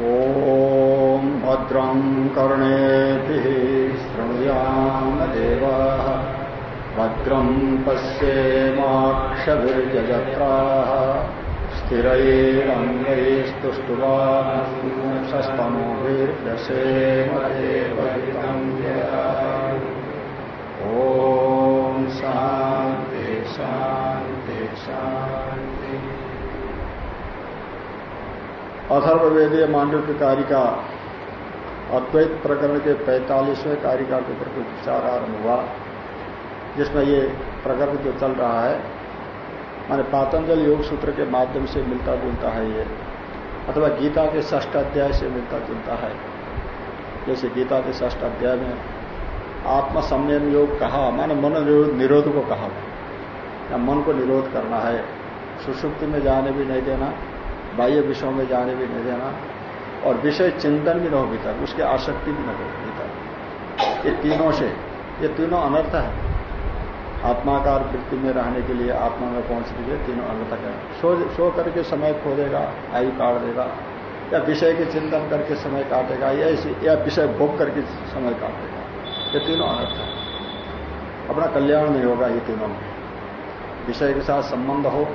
ॐ भद्रं कर्णेभिः शृणुयाम देवाः भद्रं पश्येमाक्षभिर्यजत्राः स्थिरैरङ्गैस्तुष्टुवांसस्तनोभिर्दशेमदेवहितं ॐ शान्ति शान्ति शान्ति अथर्ववेदीय मांडव्य कारिका अद्वैत प्रकरण के पैंतालीसवें कारिका के ऊपर कुछ विचार आरंभ हुआ, जिसमें ये प्रकरण जो चल रहा है, माने पातंजल योग सूत्र के माध्यम से मिलता जुलता है ये, अथवा गीता के ष्ठ अध्याय से मिलता जुलता है। जैसे गीता के ष्ठ अध्याय में आत्म संयम योग कहा, माने मन निरोध को कहा। या मन को निरोध करना है, सुषुप्ति में जाने भी नहीं देना बाह्य विषयों में जाने भी नहीं देना, और विषय चिंतन भी न हो भीतर, उसकी आसक्ति भी न हो भीतर। ये तीनों से, ये तीनों अनर्थ है। आत्माकार वृत्ति में रहने के लिए आत्मा में पहुँचने के लिए तीनों अनर्थक है। सो सो करके समय खो देगा आयु काट देगा, या विषय के चिंतन करके समय काटेगा या इसी, या विषय भोग करके समय काटेगा ये तीनों अनर्थ है। अपना कल्याण नहीं होगा ये तीनों में। विषय के साथ संबंध हो,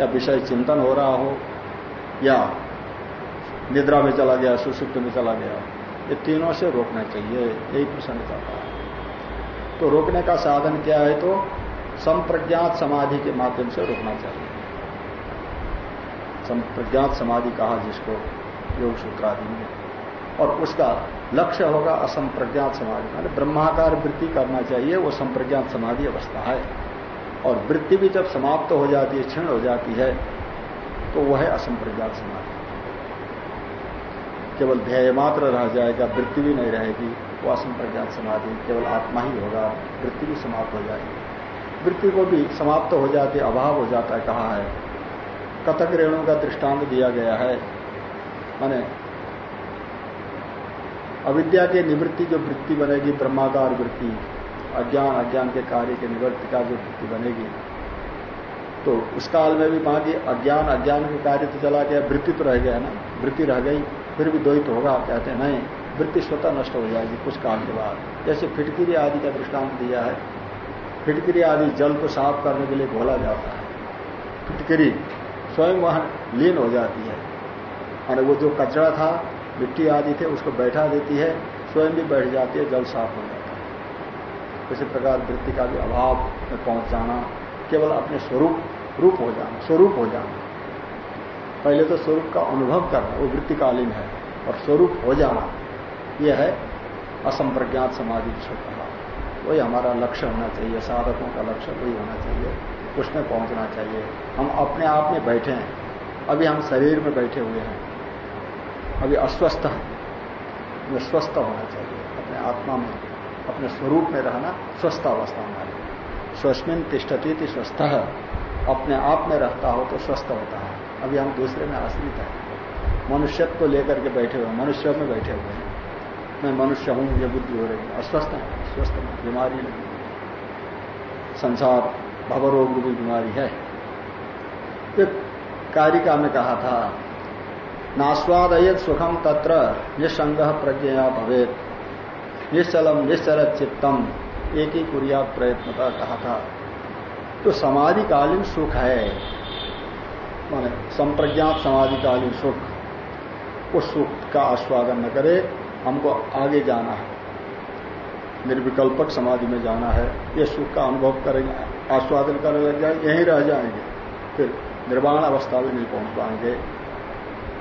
या विषय चिंतन हो रहा हो या निद्रा में चला गया, सुसुप्त में चला गया, ये तीनों से रोकना चाहिए, यही प्रसन्न चाहता है। तो रोकने का साधन क्या है? तो संप्रज्ञात समाधि के माध्यम से रोकना चाहिए। संप्रज्ञात समाधि कहा जिसको योग सूत्रादि में। और उसका लक्ष्य होगा असंप्रज्ञात समाधि। मानी ब्रह्माकार वृत्ति करना चाहिए, वो संप्रज्ञात समाधि अवस्था है। और वृत्ति भी जब समाप्त हो जाती है, क्षीण हो जाती है तो वह है असंप्रज्ञात समाधि केवल ध्येय मात्र रह जाएगा, वृत्ति भी नहीं रहेगी, वो असंप्रज्ञात समाधि केवल आत्मा ही होगा, वृत्ति भी समाप्त हो जाएगी। वृत्ति को भी समाप्त तो हो जाती, अभाव हो जाता है, कहा है? कथक रेणु का दृष्टांत दिया गया है। माने, अविद्या के निवृत्ति जो वृत्ति बनेगी, ब्रह्माकार वृत्ति, अज्ञान अज्ञान के कार्य के निवृत्ति का जो वृत्ति बनेगी तो उस काल में भी वहाँ की अज्ञान अज्ञान के कार्य तो चला गया, वृत्ति तो रह गया ना। वृत्ति रह गई, फिर भी द्वैत होगा, आप कहते हैं, नहीं, वृत्ति स्वतः नष्ट हो जाएगी कुछ काल के बाद। जैसे फिटकिरी आदि का दृष्टांत दिया है, फिटकिरी आदि जल को साफ़ करने के लिए घोला जाता है। फिटकिरी स्वयं वहाँ लीन हो जाती है। और वो जो कचरा था, मिट्टी आदि थे, उसको बैठा देती है, स्वयं भी बैठ जाती है, जल साफ़ हो जाता है। इसी प्रकार वृत्ति का भी अभाव में पहुँच जाना केवल अपने स्वरूप, रूप हो जाना, स्वरूप हो जाना। पहले तो स्वरूप का अनुभव करना, वो वृत्तिकालीन है, और स्वरूप हो जाना यह है असंप्रज्ञात समाधि कहा वही हमारा लक्ष्य होना चाहिए, साधकों का लक्ष्य वही होना चाहिए, उसमें पहुँचना चाहिए। हम अपने आप में बैठे हैं, अभी हम शरीर में बैठे हुए हैं, अभी अस्वस्थ हैं स्वस्थ होना चाहिए, अपने आत्मा में, अपने स्वरूप में रहना, स्वस्थ अवस्था हमारी स्वस्मिन तिष्ठती थी स्वस्थ। अपने आप में रहता हो तो स्वस्थ होता है। अभी हम दूसरे में आश्रित है। मनुष्यत्व को लेकर के बैठे हुए मनुष्य में बैठे हुए हैं। मैं मनुष्य हूँ ये बुद्धि हो रही अस्वस्थ है स्वस्थ में बीमारी लगी संसार भवरोग रूपी बीमारी है। एक कारिका में कहा था, नास्वादयत सुखम तत्र, निसंग प्रज्ञया भवेत। निश्चलम निश्चल चित्तम एक ही कुरिया प्रयत्न का कहा था। तो समाधिकालीन सुख है। माने संप्रज्ञात समाधिकालीन सुख, उस सुख का आस्वादन न करे, हमको आगे जाना है। निर्विकल्पक समाधि में जाना है। ये सुख का अनुभव करेंगे, आस्वादन करने लग जाए यहीं रह जाएँगे। फिर निर्वाण अवस्था भी नहीं पहुँच पाएँगे।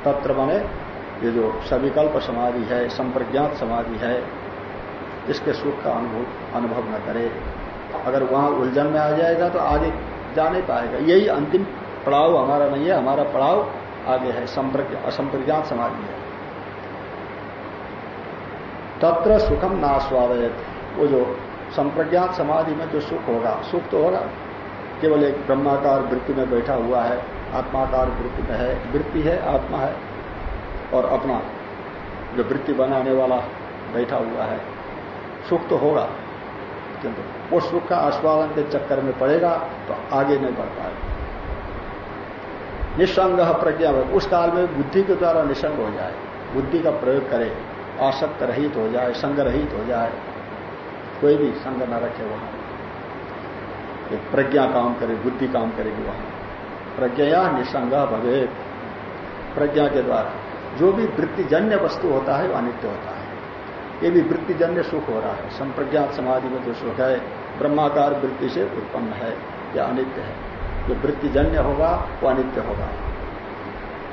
तत्र माने ये जो सविकल्प समाधि है, संप्रज्ञात समाधि है इसके सुख का अनुभव अनुभव न करे। अगर वहाँ उलझन में आ जाएगा तो आगे जा नहीं पाएगा। यही अंतिम पड़ाव हमारा नहीं है, हमारा पड़ाव आगे है असंप्रज्ञात समाधि है। तत्र सुखम नास्वादयत। वो जो संप्रज्ञात समाधि में जो सुख होगा, सुख तो होगा। केवल एक ब्रह्माकार वृत्ति में बैठा हुआ है, आत्माकार वृत्ति में है, वृत्ति है, आत्मा है, और अपना जो वृत्ति बनाने वाला बैठा हुआ है। सुख तो होगा। किंतु वो सुख का आस्वादन के चक्कर में पड़ेगा तो आगे नहीं बढ़ पाएगा। निसंग प्रज्ञा में, उस काल में बुद्धि के द्वारा निसंग हो जाए, बुद्धि का प्रयोग करे, आसक्त रहित हो जाए, संग रहित हो जाए, कोई भी संग न रखे वहाँ। एक प्रज्ञा काम करे, बुद्धि काम करेगी वहाँ। प्रज्ञा निसंग भवे प्रज्ञा के द्वारा जो भी वृत्तिजन्य वस्तु होता है वह अनित्य होता है। ये भी वृत्तिजन्य सुख हो रहा है। संप्रज्ञात समाधि में जो सुख है, ब्रह्माकार वृत्ति से उत्पन्न है या अनित्य है। जो वृत्तिजन्य होगा, वो अनित्य होगा।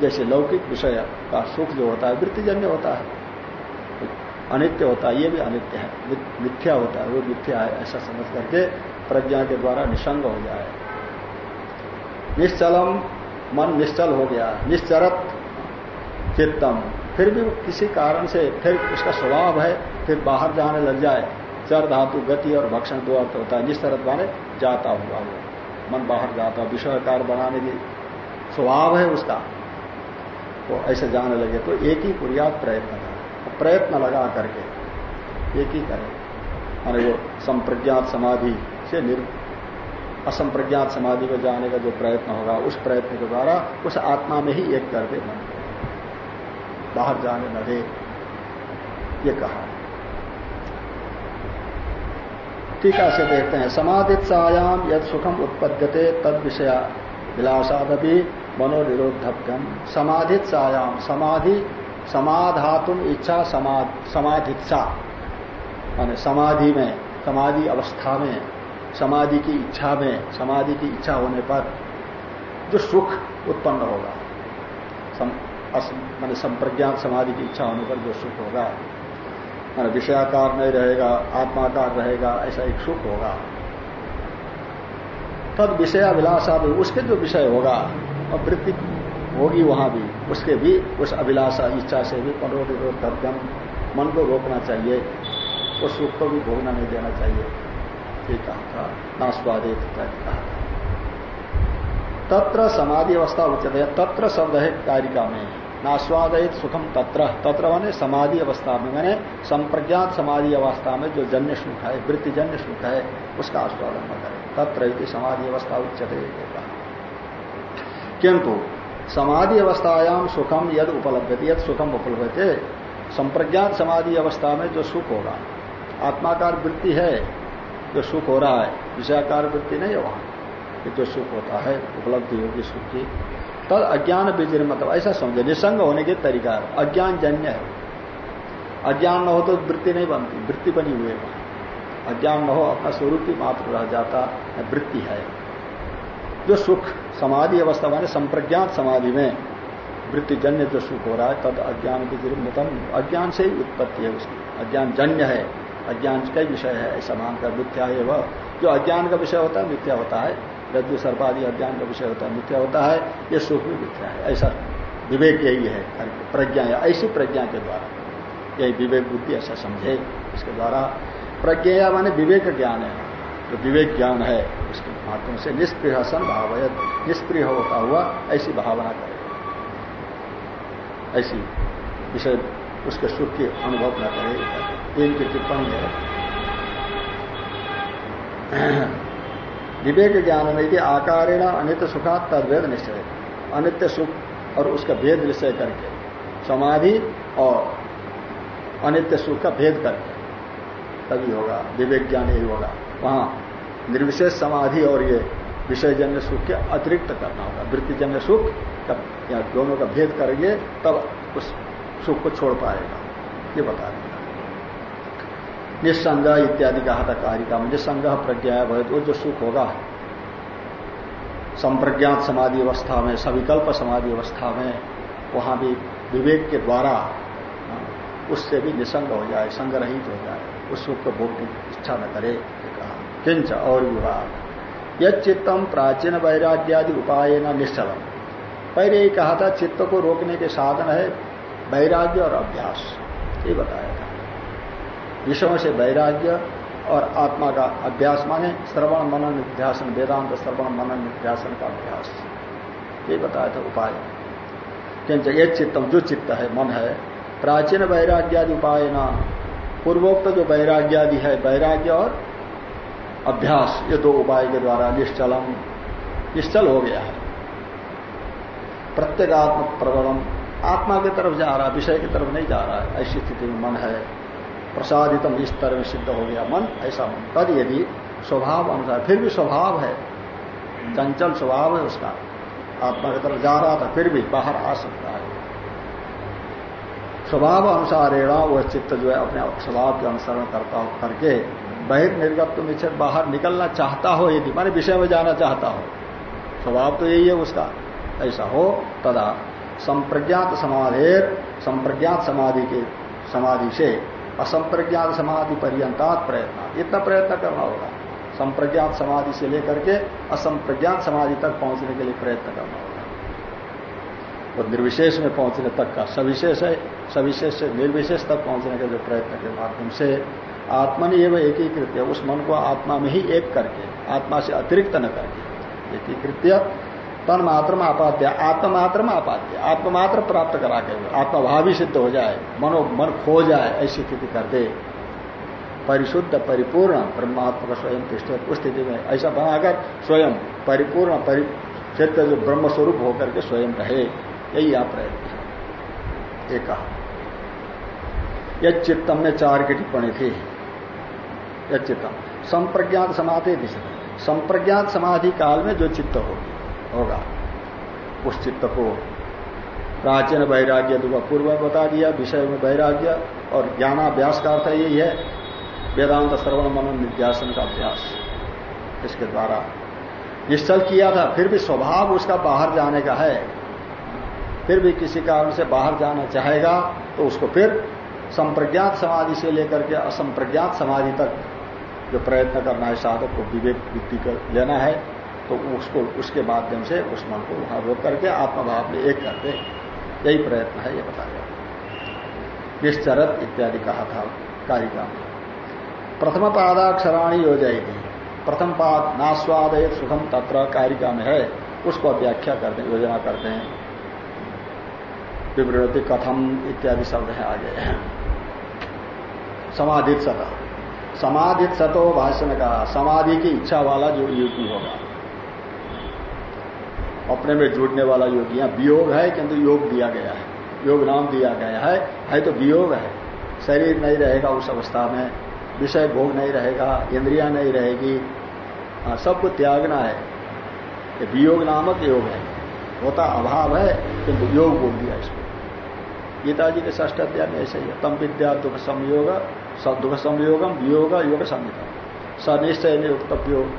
जैसे लौकिक विषय का सुख जो होता है वृत्तिजन्य होता है। अनित्य होता है, ये भी अनित्य है। मिथ्या होता है, वो मिथ्या है, ऐसा समझ करके प्रज्ञा के द्वारा निसंग हो जाए निश्चलम, मन निश्चल हो गया। निश्चरत चित्तम। फिर भी किसी कारण से फिर उसका स्वभाव है, फिर बाहर जाने लग जाए, चर धातु, गति और भक्षण दो अर्थ होता है। निश्चरत माने जाता हुआ वो, मन बाहर जाता, विषयकार बनाने की स्वभाव है उसका, वो ऐसे जाने लगे। तो एक ही पुरियात प्रयत्न करें प्रयत्न लगा करके एक ही करें। माने वो संप्रज्ञात समाधि से असंप्रज्ञात समाधि में जाने का जो प्रयत्न होगा, उस प्रयत्न के द्वारा उस आत्मा में ही एक कर दे मन बाहर जाने न दे। ये कहा। टीका से देखते हैं। समाधित्सायाम यद सुखम उत्पद्यते तद विषय विलासादपि मनोनिरोधभ्यम समाधित्सायाम समाधि, समाधातुम इच्छा समाधित्सा। मान समाधि में, समाधि अवस्था में, समाधि की इच्छा में, समाधि की इच्छा होने पर जो सुख उत्पन्न होगा। मान संप्रज्ञात समाधि की इच्छा होने पर जो सुख होगा, मान विषयाकार नहीं रहेगा, आत्माकार रहेगा, ऐसा एक सुख होगा। तद विषयाभिलाषा भी, उसके जो विषय होगा, और वृत्ति होगी वहाँ भी, उसके भी, उस अभिलाषा इच्छा से भी मनोनिरोध कर्तव्य, मन को रोकना चाहिए, उस सुख को भी भोगना नहीं देना चाहिए। ये कहा था नास्वादित कहा तत्र समाधि अवस्था उचित है तत्र शब्द है कारिका में नास्वादित सुखम तत्र। तत्र माने समाधि अवस्था में मैंने संप्रज्ञात समाधि अवस्था में जो जन्य सुख है वृत्तिजन्य सुख है, उसका आस्वादन न करें तत्र समाधि अवस्था उचित किंतु समाधि अवस्थायाम सुखम यद उपलब्ध यद सुखम उपलब्ध संप्रज्ञात समाधि अवस्था में जो सुख होगा। आत्माकार वृत्ति है, जो सुख हो रहा है, विषयाकार वृत्ति नहीं है वहाँ। जो सुख होता है, उपलब्धि होगी सुख की तद अज्ञान बीजन मतलब ऐसा समझे, निसंग होने के तरीका है। अज्ञान जन्य है। अज्ञान न हो तो वृत्ति नहीं बनती, वृत्ति बनी है। वहाँ अज्ञान न हो, अपना स्वरूप ही मात्र रह जाता वृत्ति है। जो सुख समाधि अवस्था माने संप्रज्ञात समाधि में वृत्तिजन्य जो सुख हो रहा है, तद अज्ञान की मतम अज्ञान से ही उत्पत्ति है उसकी। अज्ञान जन्य है। अज्ञान का विषय है, ऐसा मानकर मिथ्या है वह जो अज्ञान का विषय होता है, मिथ्या होता है। रज्जु सर्पादि अज्ञान का विषय होता है, मिथ्या होता है, ये सुख भी मिथ्या है। ऐसा विवेक यही है प्रज्ञा या ऐसी प्रज्ञा के द्वारा। यही विवेक बुद्धि ऐसा समझे, इसके द्वारा। प्रज्ञा माने विवेक ज्ञान है। जो विवेक ज्ञान है, उसके माध्यम से निष्प्रिय सन भाव निष्प्रिय होता हुआ ऐसी भावना करे। ऐसी विषय, उसके सुख की अनुभव न करे। इनकी टिप्पणी है। विवेक ज्ञान में यदि आकारेण अनित्य सुखा तदवेद निश्चय अनित्य सुख और उसका भेद निश्चय करके, समाधि और अनित्य सुख का भेद करके, तभी होगा विवेक ज्ञान यही होगा। वहाँ निर्विशेष समाधि और ये विषयजन्य सुख के अतिरिक्त करना होगा। वृत्तिजन्य सुख या दोनों का भेद करेंगे, तब उस सुख को छोड़ पाएगा। ये बता दें निस्संग इत्यादि कहा था कारिका में निस्संग प्रज्ञा है वो जो सुख होगा संप्रज्ञात समाधि अवस्था में सविकल्प समाधि अवस्था में, वहाँ भी विवेक के द्वारा उससे भी निसंग हो जाए संग रहित हो जाए, उस सुख को भोग की इच्छा न करे कहा। किंच और विभाग यद चित्तम प्राचीन वैराग्यादि उपाय न निश्चलम। पहले ही कहा था, चित्त को रोकने के साधन है वैराग्य और अभ्यास। ये बताया। विषयों से वैराग्य और आत्मा का अभ्यास माने, श्रवण मनन निध्यासन, वेदांत श्रवण मनन निध्यासन का अभ्यास। ये बताया था उपाय। किंच ये चित्तम जो चित्त है, मन है। प्राचीन वैराग्यादि उपाय न, पूर्वोक्त जो वैराग्यादि है, वैराग्य और अभ्यास, ये दो उपाय के द्वारा निश्चलम निश्चल हो गया है। प्रत्येगात्म प्रबलम आत्मा की तरफ़ जा रहा, विषय की तरफ़ नहीं जा रहा है ऐसी स्थिति में मन है। प्रसादितम इस तरह में सिद्ध हो गया मन, ऐसा मन। तद यदि स्वभाव अनुसार, फिर भी स्वभाव है, चंचल स्वभाव है उसका। आत्मा की तरफ़ जा रहा था, फिर भी बाहर आ सकता है। स्वभाव अनुसारेण वह चित्त जो है, अपने स्वभाव के अनुसरण करता हो करके बहिर्निर्गत निश्चित बाहर निकलना चाहता हो यदि, माने विषय में जाना चाहता हो। स्वभाव तो यही है उसका। ऐसा हो, तदा संप्रज्ञात समाधेर, संप्रज्ञात समाधि के, समाधि से असंप्रज्ञात समाधि पर्यंतात प्रयत्न। इतना प्रयत्न करना होगा। संप्रज्ञात समाधि से लेकर के असंप्रज्ञात समाधि तक पहुँचने के लिए प्रयत्न करना होगा। और निर्विशेष में पहुँचने तक का सविशेष है। सविशेष से निर्विशेष तक पहुँचने के जो प्रयत्न के माध्यम से आत्मा ने एवं एकीकृत है उस मन को आत्मा में ही एक करके, आत्मा से अतिरिक्त न करके, एकीकृत्य तन मात्र आपाद्य आत्ममात्र आपाद्य, आत्ममात्र प्राप्त करा के आत्मभावी सिद्ध हो जाए, मनो मन खो जाए, ऐसी स्थिति कर दे। परिशुद्ध, परिपूर्ण, ब्रह्मात्मा का स्वयं तिष्ठ, उस स्थिति में ऐसा बनाकर स्वयं परिपूर्ण परिचित जो ब्रह्म स्वरूप होकर के स्वयं रहे, यही आप प्रयत्न है चित्तम में चार की टिप्पणी थी। यह चित्तम। संप्रज्ञात समाधि संप्रज्ञात समाधि काल में जो चित्त होगी होगा। उस चित्त को प्राचीन वैराग्य दुआ पूर्व बता दिया, विषय में वैराग्य और ज्ञानाभ्यास का अर्थ यही है, वेदांत श्रवण मनन निध्यासन का अभ्यास। इसके द्वारा निश्चल किया था, फिर भी स्वभाव उसका बाहर जाने का है। फिर भी किसी कारण से बाहर जाना चाहेगा तो उसको फिर संप्रज्ञात समाधि से लेकर के असंप्रज्ञात समाधि तक जो प्रयत्न करना है, साधक को विवेक बुद्धि कर लेना है। तो उसको, उसके माध्यम से उस मन को वहाँ रोक करके आत्मभाव में एक करते यही प्रयत्न है, ये बताया निश्चरत इत्यादि कहा था कारिका में। प्रथम पादाक्षराणी हो जाएगी। प्रथम पाद नास्वादय सुखम तत्र कारिका में है। उसको व्याख्या करते योजना करते हैं। विवृति कथम इत्यादि शब्द है आगे। समाधित सत समाधित सतो भाष्य भाषण का समाधि की इच्छा वाला जो योगी होगा। अपने में जुड़ने वाला योगी यहाँ वियोग है किंतु योग दिया गया है। योग नाम दिया गया है। है तो वियोग है। शरीर नहीं रहेगा उस अवस्था में। विषय भोग नहीं रहेगा इंद्रिया नहीं रहेगी। हाँ, सबको त्यागना है। ये वियोग नामक योग है। होता अभाव है किंतु योग बोल दिया इसको। गीता जी के ष्ठ अध्याय में ऐसे ही है। तम विद्या दुख संयोग दुख संयोगम वियोग योग संहिता। सनिश्चय नियुक्तव्यो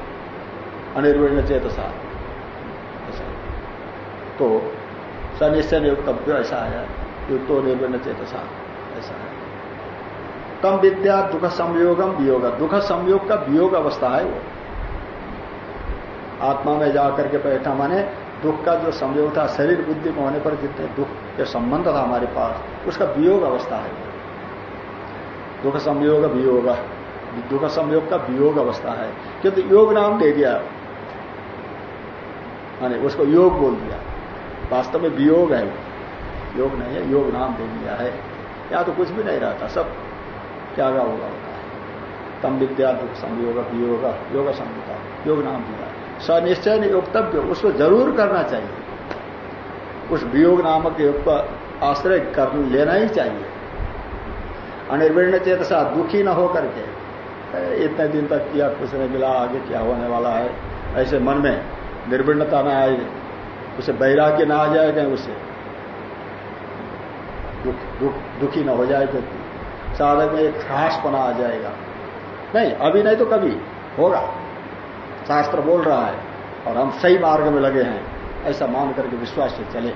अनिर्वर्ण चेतसा। तो सनिश्चय नियुक्तव्य ऐसा है युक्तो निर्वर्ण चेतसा, ऐसा है। तम विद्या दुख संयोगम वियोग। दुख संयोग का वियोग अवस्था है वो। आत्मा में जाकर के बैठा माने दुख का जो संयोग था, शरीर बुद्धि में होने पर जितने दुख के संबंध था हमारे पास, उसका वियोग अवस्था है। दुख संयोग, वियोग। दुख संयोग का वियोग अवस्था है। किंतु योग नाम दे दिया। माने उसको योग बोल दिया। वास्तव में वियोग है योग नहीं है, योग नाम दे दिया है। या तो कुछ भी नहीं रहता, सब त्यागा होगा होता है तम विद्या, दुख, संयोग, वियोग, योग संहिता, योग नाम दिया सनिश्चय योगतव्य उसको ज़रूर करना चाहिए। उस वियोग नामक योग का आश्रय कर लेना ही चाहिए। अनिर्विण चेतसा दुखी न हो करके इतने दिन तक किया कुछ नहीं मिला, आगे क्या होने वाला है? ऐसे मन में निर्विणता न आए। उसे वैराग्य ना आ जाए कहीं उसे। दुख दुख, दुखी ना हो जाए व्यक्ति साधक में एक खासपना आ जाएगा। नहीं, अभी नहीं तो कभी, होगा। शास्त्र बोल रहा है, और हम सही मार्ग में लगे हैं, ऐसा मान करके विश्वास से चले।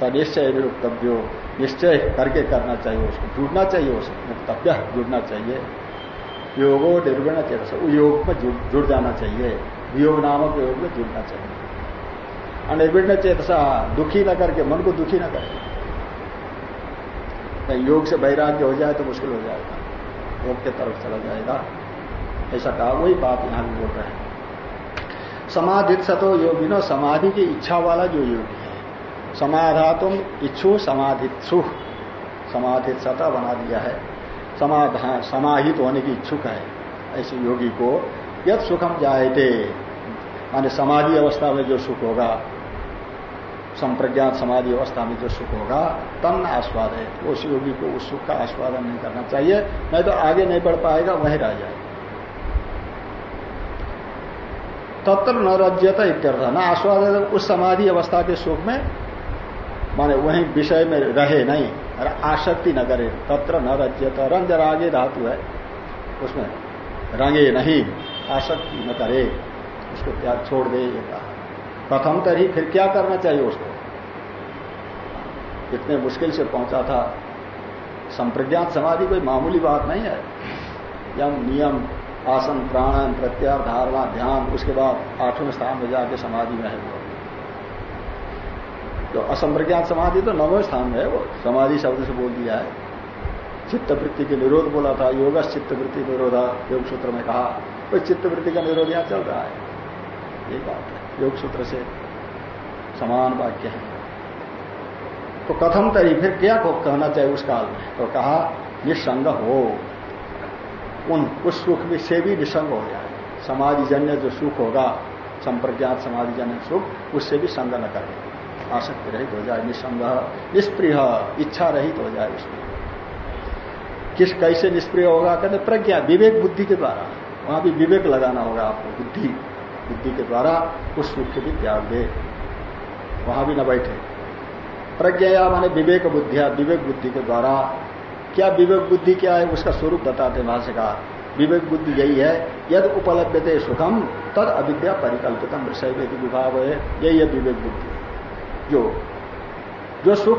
सनिश्चय निरुक्तव्यो, निश्चय करके करना चाहिए, उसको जुड़ना चाहिए उसको मुक्तव्य जुड़ना चाहिए। योगो निर्गुण चाहिए योग में जुड़ जाना चाहिए। वियोग नामक योग में जुड़ना चाहिए। अनिर्विण चेतसा दुखी न करके मन को दुखी न करे योग से वैराग्य हो जाए तो मुश्किल हो जाएगा योग के तरफ़ चला जाएगा ऐसा कहा वही बात यहाँ भी बोल रहे हैं समाधित सतो योगी न समाधि की इच्छा वाला जो योगी है समाधा तुम इच्छु समाधित्सु समाधित सता बना दिया है समाधान समाहित होने की इच्छुक है ऐसे योगी को यद सुखम थे माने समाधि अवस्था में जो सुख होगा संप्रज्ञात समाधि अवस्था में जो सुख होगा, तन आस्वाद है। उस योगी को उस सुख का आस्वादन नहीं करना चाहिए। नहीं तो आगे नहीं बढ़ पाएगा, वहीं रह जाएगा। तत्र न रज्यता इत्यर्थ। न आस्वाद उस समाधि अवस्था के सुख में, माने वही विषय में रहे नहीं। आसक्ति न करे। तत्र न रज्यता रंग रागे धातु है। उसमें रंगे नहीं। आसक्ति न करे। उसको त्याग छोड़ दे ये कहा प्रथम तरी फिर क्या करना चाहिए उसको? इतने मुश्किल से पहुँचा था। संप्रज्ञात समाधि कोई मामूली बात नहीं है। यम नियम, आसन, प्राणायाम प्रत्यार धारणा, ध्यान, उसके बाद आठवें स्थान में जाके समाधि में है वो। तो असंप्रज्ञात समाधि तो नवे स्थान में है वो। समाधि शब्द से बोल दिया है। चित्तवृत्ति के निरोध बोला था योग चित्तवृत्ति निरोधा, योग सूत्र में कहा कोई चित्तवृत्ति का निरोध यहाँ चल रहा है। ये बात है। योग सूत्र से समान वाक्य है। तो कथम तरी, फिर क्या को कहना चाहिए उस काल में? तो कहा, निसंग हो। उन, उस सुख में से भी निसंग हो जाए। समाधि जन्य जो सुख होगा, संप्रज्ञात समाधि जन्य सुख, उससे भी संग न करे। आसक्ति रहित हो जाए, निसंग, निष्प्रिय, इच्छा रहित हो जाए उसमें। किस, कैसे निष्प्रिय होगा? कहते प्रज्ञा, विवेक बुद्धि के द्वारा। वहाँ भी विवेक लगाना होगा आपको, बुद्धि। बुद्धि के द्वारा उस सुख के भी त्याग दे। वहाँ भी न बैठे। प्रज्ञा माने विवेक बुद्धिया विवेक बुद्धि के द्वारा। क्या विवेक बुद्धि क्या है? उसका स्वरूप बताते भाष्यकार विवेक बुद्धि यही है, यद उपलब्ध सुखम, तद अविद्या परिकल्पितम विषय विभाग है यही है विवेक बुद्धि। जो जो सुख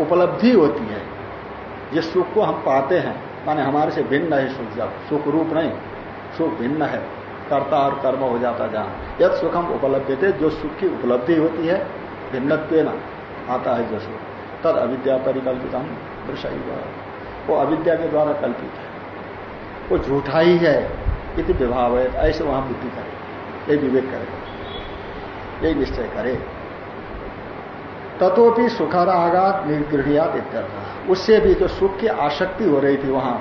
उपलब्धि होती है, जिस सुख को हम पाते हैं, माने हमारे से भिन्न है सुख जब सुख रूप नहीं, सुख भिन्न है। कर्ता और कर्म हो जाता जहाँ। यद सुखम उपलब्ध थे जो सुख की उपलब्धि होती है भिन्नत्व आता है जो सुख। तद अविद्या परिकल्पित हम वो अविद्या के द्वारा कल्पित है। वो झूठा ही है इति विभाव है ऐसे वहाँ बुद्धि करे। यही विवेक करे। यही निश्चय करे। तथोपि सुखराघात निर्गृहियात इत्यर्थ। उससे भी जो सुख की आसक्ति हो रही थी वहाँ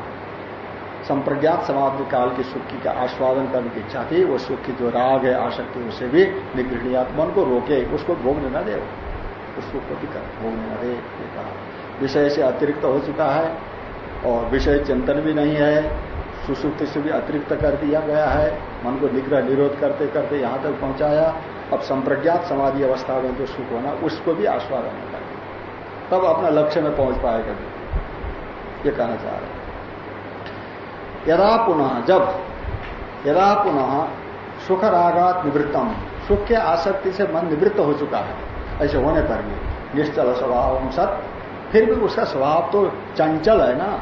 संप्रज्ञात समाप्ति काल की सुख की आस्वादन करने की इच्छा थी, वो सुख की जो राग है, आसक्ति, उसे भी निगृहणियात मन को रोके, उसको भोगने न दे उस सुख को भी भोगने न दे विषय से अतिरिक्त हो चुका है और विषय चिंतन भी नहीं है। सुसुप्ति से भी अतिरिक्त कर दिया गया है। मन को निग्रह, निरोध करते करते यहाँ तक पहुँचाया। अब संप्रज्ञात समाधि अवस्था में जो सुख होना, उसको भी आस्वादन कर तब अपना लक्ष्य में पहुँच पाएगा। ये कहना चाह रहे यदा पुनः, जब, यदा पुनः सुख रागात निवृत्तम। सुख के आसक्ति से मन निवृत्त हो चुका है। ऐसे होने पर भी निश्चल स्वभाव सत, फिर भी उसका स्वभाव तो चंचल है ना?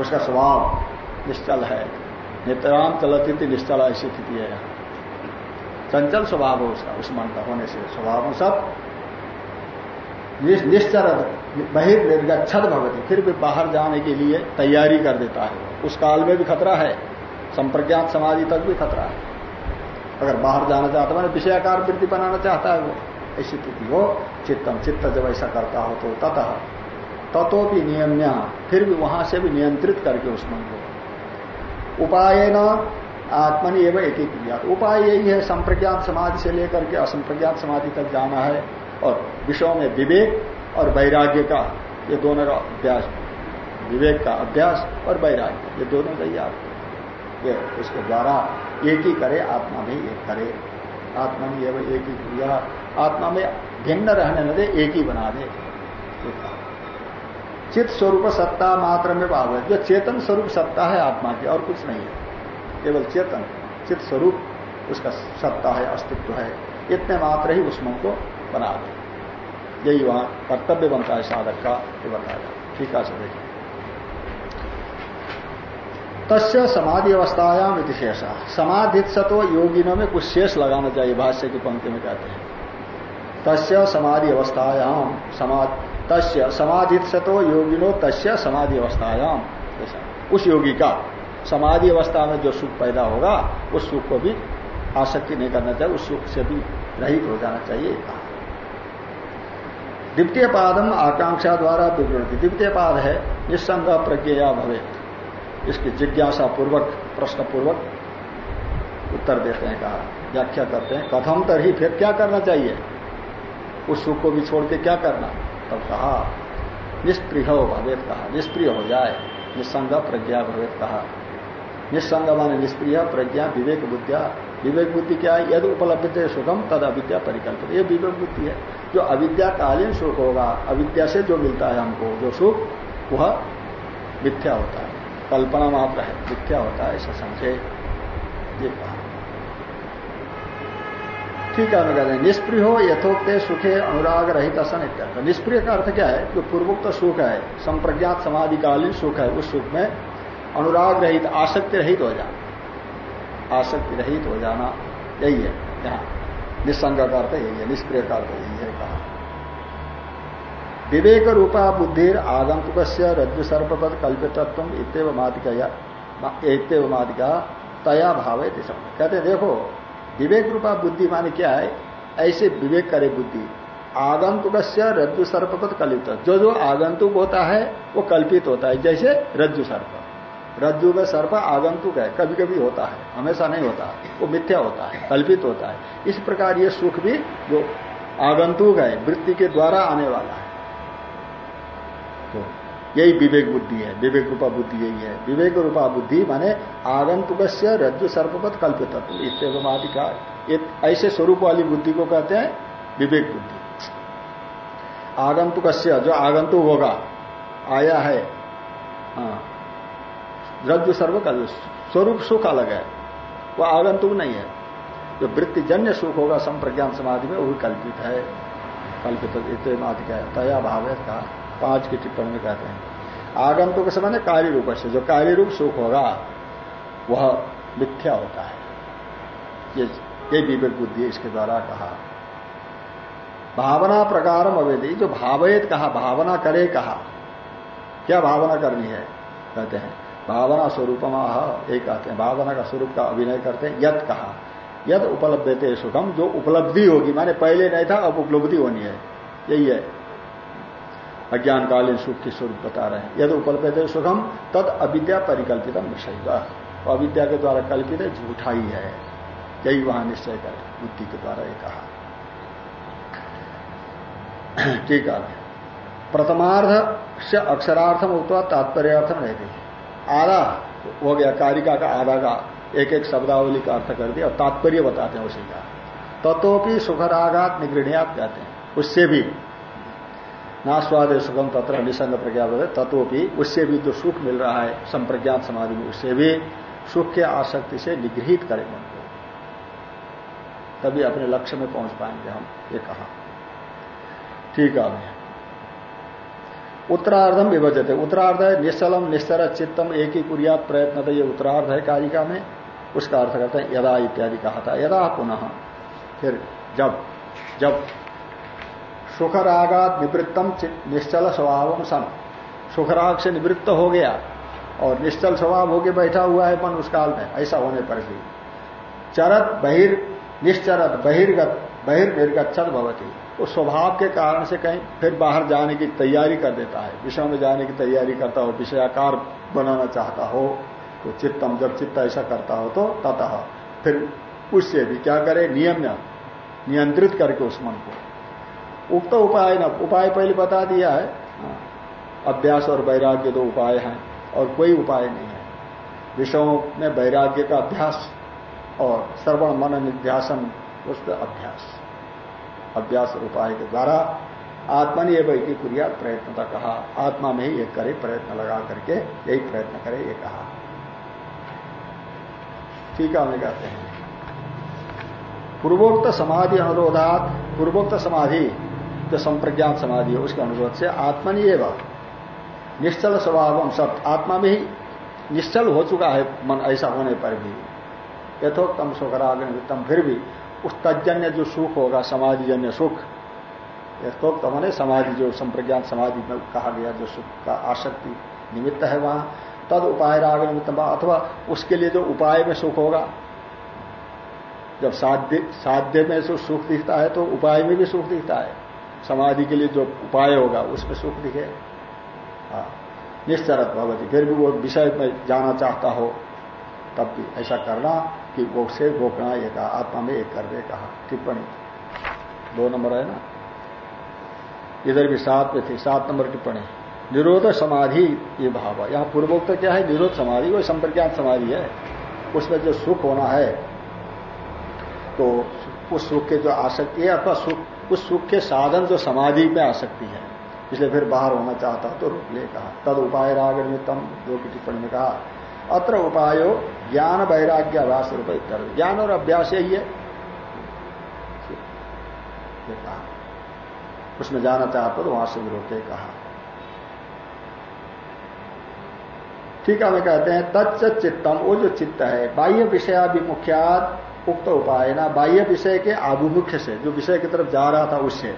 उसका स्वभाव निश्चल है। नितराम चलती थी निश्चल ऐसी स्थिति है। चंचल स्वभाव है उसका, उस मन का होने से स्वभाव सब निश्चर बहिर्निर्गछद भगवती, फिर भी बाहर जाने के लिए तैयारी कर देता है। उस काल में भी खतरा है, संप्रज्ञात समाधि तक भी खतरा है। अगर बाहर जाना चाहता है विषयाकार वृत्ति बनाना चाहता है वो। ऐसी स्थिति हो, चित्तम चित्त जब ऐसा करता हो तो ततः। ततो भी नियम्य, फिर भी वहाँ से भी नियंत्रित करके उस मन को उपाय न आत्मनि एवं एक क्रिया। उपाय यही है, संप्रज्ञात समाधि से लेकर के असंप्रज्ञात समाधि तक जाना है। और विषयों में विवेक और वैराग्य का, ये दोनों का अभ्यास, विवेक का अभ्यास और वैराग्य, ये दोनों चाहिए आपको ये उसके द्वारा एक ही करे, आत्मा भी एक करे। आत्मा में एवं एक ही क्रिया, आत्मा में भिन्न रहने न दे एक ही बना दे। चित स्वरूप सत्ता मात्र में भाव है जो चेतन स्वरूप सत्ता है आत्मा की, और कुछ नहीं है। केवल चेतन चित स्वरूप, उसका सत्ता है, अस्तित्व है। इतने मात्र ही उस मन को बना दे। यही वहाँ कर्तव्य बनता है साधक का ये बताया ठीक है देखिए तस्य समाधि अवस्थायाम शेष। समाधित सतो योगिनों में कुछ शेष लगाना चाहिए, भाष्य की पंक्ति में कहते हैं। तस्य समाधि अवस्थायाम समाध तस्य सतो योगिनो तस्य समाधि अवस्थायाम ऐसा। उस योगी का समाधि अवस्था में जो सुख पैदा होगा, उस सुख को भी आसक्ति नहीं करना चाहिए, उस सुख से भी रहित हो जाना चाहिए। कहा द्वितीय पादम आकांक्षा द्वारा विवृति द्वितीय पाद है, निस्संग प्रज्ञा भवे इसकी जिज्ञासा पूर्वक प्रश्न पूर्वक उत्तर देते हैं, कहा, व्याख्या करते हैं। कथम तरही फिर क्या करना चाहिए? उस सुख को भी छोड़ के क्या करना? तब कहा, निष्प्रिय भवेद कहा, निष्प्रिय हो जाए। निस्संग प्रज्ञा भवेद कहा। निस्संग माने निष्प्रिय, प्रज्ञा, विवेक, बुद्धिया विवेक बुद्धि क्या है? यदि उपलब्ध सुखम, तद अविद्या परिकल्पित। ये विवेक बुद्धि है। जो अविद्याकालीन सुख होगा, अविद्या से जो मिलता है हमको, जो सुख, वह मिथ्या होता है। कल्पना मात्र है, मिथ्या होता है, ऐसा संशय ये कहा। ठीक है मैं कहते हैं, निष्प्रिय हो, यथोक्त सुखे, अनुराग रहित सन इत्यर्थ निष्प्रिय का अर्थ क्या है? जो पूर्वोक्त सुख है, संप्रज्ञात समाधिकालीन सुख है, उस सुख में अनुराग रहित, आसक्ति रहित हो जाना आसक्ति रहित हो जाना, यही है, यहाँ। निस्संग का अर्थ यही है निष्प्रिय का अर्थ यही है, कहा। विवेक रूपा बुद्धि आगंतुक रज्जु सर्पपद कल्पितत्व इतव मादिका मादिका तया भाव है कहते देखो विवेक रूपा बुद्धि माने क्या है? ऐसे विवेक करे बुद्धि। आगंतुक रज्जु सर्पपद कल्पित जो जो आगंतुक होता है, वो कल्पित होता है, जैसे रज्जु सर्प रज्जु में सर्प आगंतुक है कभी कभी होता है, हमेशा नहीं होता वो मिथ्या होता है, कल्पित होता है। इस प्रकार ये सुख भी जो आगंतुक है, वृत्ति के द्वारा आने वाला है। तो यही विवेक बुद्धि है, विवेक रूपा बुद्धि यही है। विवेक रूपा बुद्धि माने आगंतुक से रज्जु सर्पपथ कल्पित इत्यमादि का ऐसे स्वरूप वाली बुद्धि को कहते हैं विवेक बुद्धि। आगंतुक जो आगंतुक होगा, आया है हाँ रज्जु सर्व का जो स्वरूप सुख अलग है। वह आगंतुक नहीं है। जो वृत्तिजन्य सुख होगा, संप्रज्ञान समाधि में, वही कल्पित है। कल्पित इत्यमादि का तया भाव है कहा। पाँच की टिप्पणी में कहते हैं। आगंतुक से मैंने कार्य रूप से जो कार्य रूप सुख होगा, वह मिथ्या होता है। ये ये विवेक बुद्धि इसके द्वारा कहा। भावना प्रकार अवेदी। जो भावेत कहा, भावना करे कहा। क्या भावना करनी है? कहते हैं। भावना स्वरूप एक कहते हैं, भावना का स्वरूप का अभिनय करते हैं यद कहा। यद उपलब्ध थे सुखम, जो उपलब्धि होगी, माने पहले नहीं था, अब उपलब्धि होनी है। यही है। अज्ञानकालीन सुख की स्वरूप बता रहे हैं। यद उपलब्ध सुखम, तद अविद्या परिकल्पित विषय। अविद्या के द्वारा कल्पित है झूठा ही। है यही वहाँ निश्चय करे, बुद्धि के द्वारा ये कहा। ठीक है। प्रथमार्ध से अक्षरार्थम उत्तर तात्पर्यार्थम रहती आधा, हो गया, कारिका का आधा का एक एक शब्दावली का अर्थ कर दिया और तात्पर्य बताते हैं उसी का। तत्वपि सुखराघात निगृणियात कहते हैं। उससे भी ना स्वाद सुखम तत्र निसंग प्रज्ञा बोले तत्वपि उससे भी जो सुख मिल रहा है, संप्रज्ञात समाधि में, उससे भी सुख के आसक्ति से निगृहित करें मन को। तभी अपने लक्ष्य में पहुँच पाएँगे हम, ये कहा। ठीक है उत्तरार्धम विभजित। उत्तरार्ध है निश्चलम निश्चर चित्तम एक ही कुरियात प्रयत्न ये उत्तरार्ध है कारिका में, उसका अर्थ करते हैं यदा इत्यादि कहा था। यदा पुनः, फिर जब जब सुखरागात निवृत्तम निश्चल स्वभाव सन। सुखराग से निवृत्त हो गया और निश्चल स्वभाव होके बैठा हुआ है मन उस काल में, ऐसा होने पर भी। चरत बहिर, निश्चरत बहिर्गत बहिर्निर्गछत भवती। वो स्वभाव के कारण से कहीं फिर बाहर जाने की तैयारी कर देता है। विषय में जाने की तैयारी करता हो, विषयाकार बनाना चाहता हो तो चित्तम जब चित्त ऐसा करता हो तो ततः। फिर उससे भी क्या करे? नियम नियंत्रित करके उस मन को। उक्त उपाय न, उपाय पहले बता दिया है। हाँ। अभ्यास और वैराग्य दो उपाय हैं और कोई उपाय नहीं है। विषयों में वैराग्य का अभ्यास और श्रवण, मन, निध्यासन, उस अभ्यास। अभ्यास उपाय के द्वारा आत्मा ने यह की क्रिया प्रयत्न था कहा। आत्मा में ही एक करे, प्रयत्न लगा करके यही प्रयत्न करे, ये कहा। ठीक है हमें कहते हैं। पूर्वोक्त समाधि अनुरोधात, पूर्वोक्त समाधि जो संप्रज्ञात समाधि है, उसके अनुरोध से आत्मनि एवं निश्चल स्वभाव हम सब आत्मा में ही निश्चल हो चुका है, मन ऐसा होने पर भी। यथोक्तम सुखरागतम फिर भी उस तजन्य जो सुख होगा, समाधिजन्य सुख। यथोक्त मैंने समाधि जो संप्रज्ञान समाधि में कहा गया, जो सुख का आसक्ति निमित्त है वहाँ, तद उपाय राग निमित्त अथवा उसके लिए जो उपाय में सुख होगा। जब साध्य साध्य में जो सुख दिखता है तो उपाय में भी सुख दिखता है। समाधि के लिए जो उपाय होगा, उसमें सुख दिखे। हाँ निश्चरत भगवती, फिर भी वो विषय में जाना चाहता हो, तब भी ऐसा करना। कि वो गोकणा ये कहा, आत्मा में एक कर दे, कहा, टिप्पणी। दो नंबर है ना? इधर भी सात में थी, सात नंबर टिप्पणी। निरोध समाधि, ये भाव है। यहाँ पूर्वोक्त क्या है? निरोध समाधि वही संप्रज्ञात समाधि है। उसमें जो सुख होना है तो उस सुख के जो आसक्ति है, अथवा सुख, उस सुख के साधन जो समाधि में आसक्ति है, इसलिए फिर बाहर होना चाहता तो रोक ले, कहा। तद उपाय राग निमित्तम जो की टिप्पणी में कहा अत्र उपायो ज्ञान वैराग्य अभ्यास रूप ज्ञान और अभ्यास यही है उसमें जाना चाहता तो वहाँ से विरोध कहा। ठीक है, हमें कहते हैं तत्च चित्तम, वो जो चित्त है, बाह्य विषयाभिमुख्यात उक्त उपाय ना, बाह्य विषय के आभिमुख्य से, जो विषय की तरफ़ जा रहा था उससे,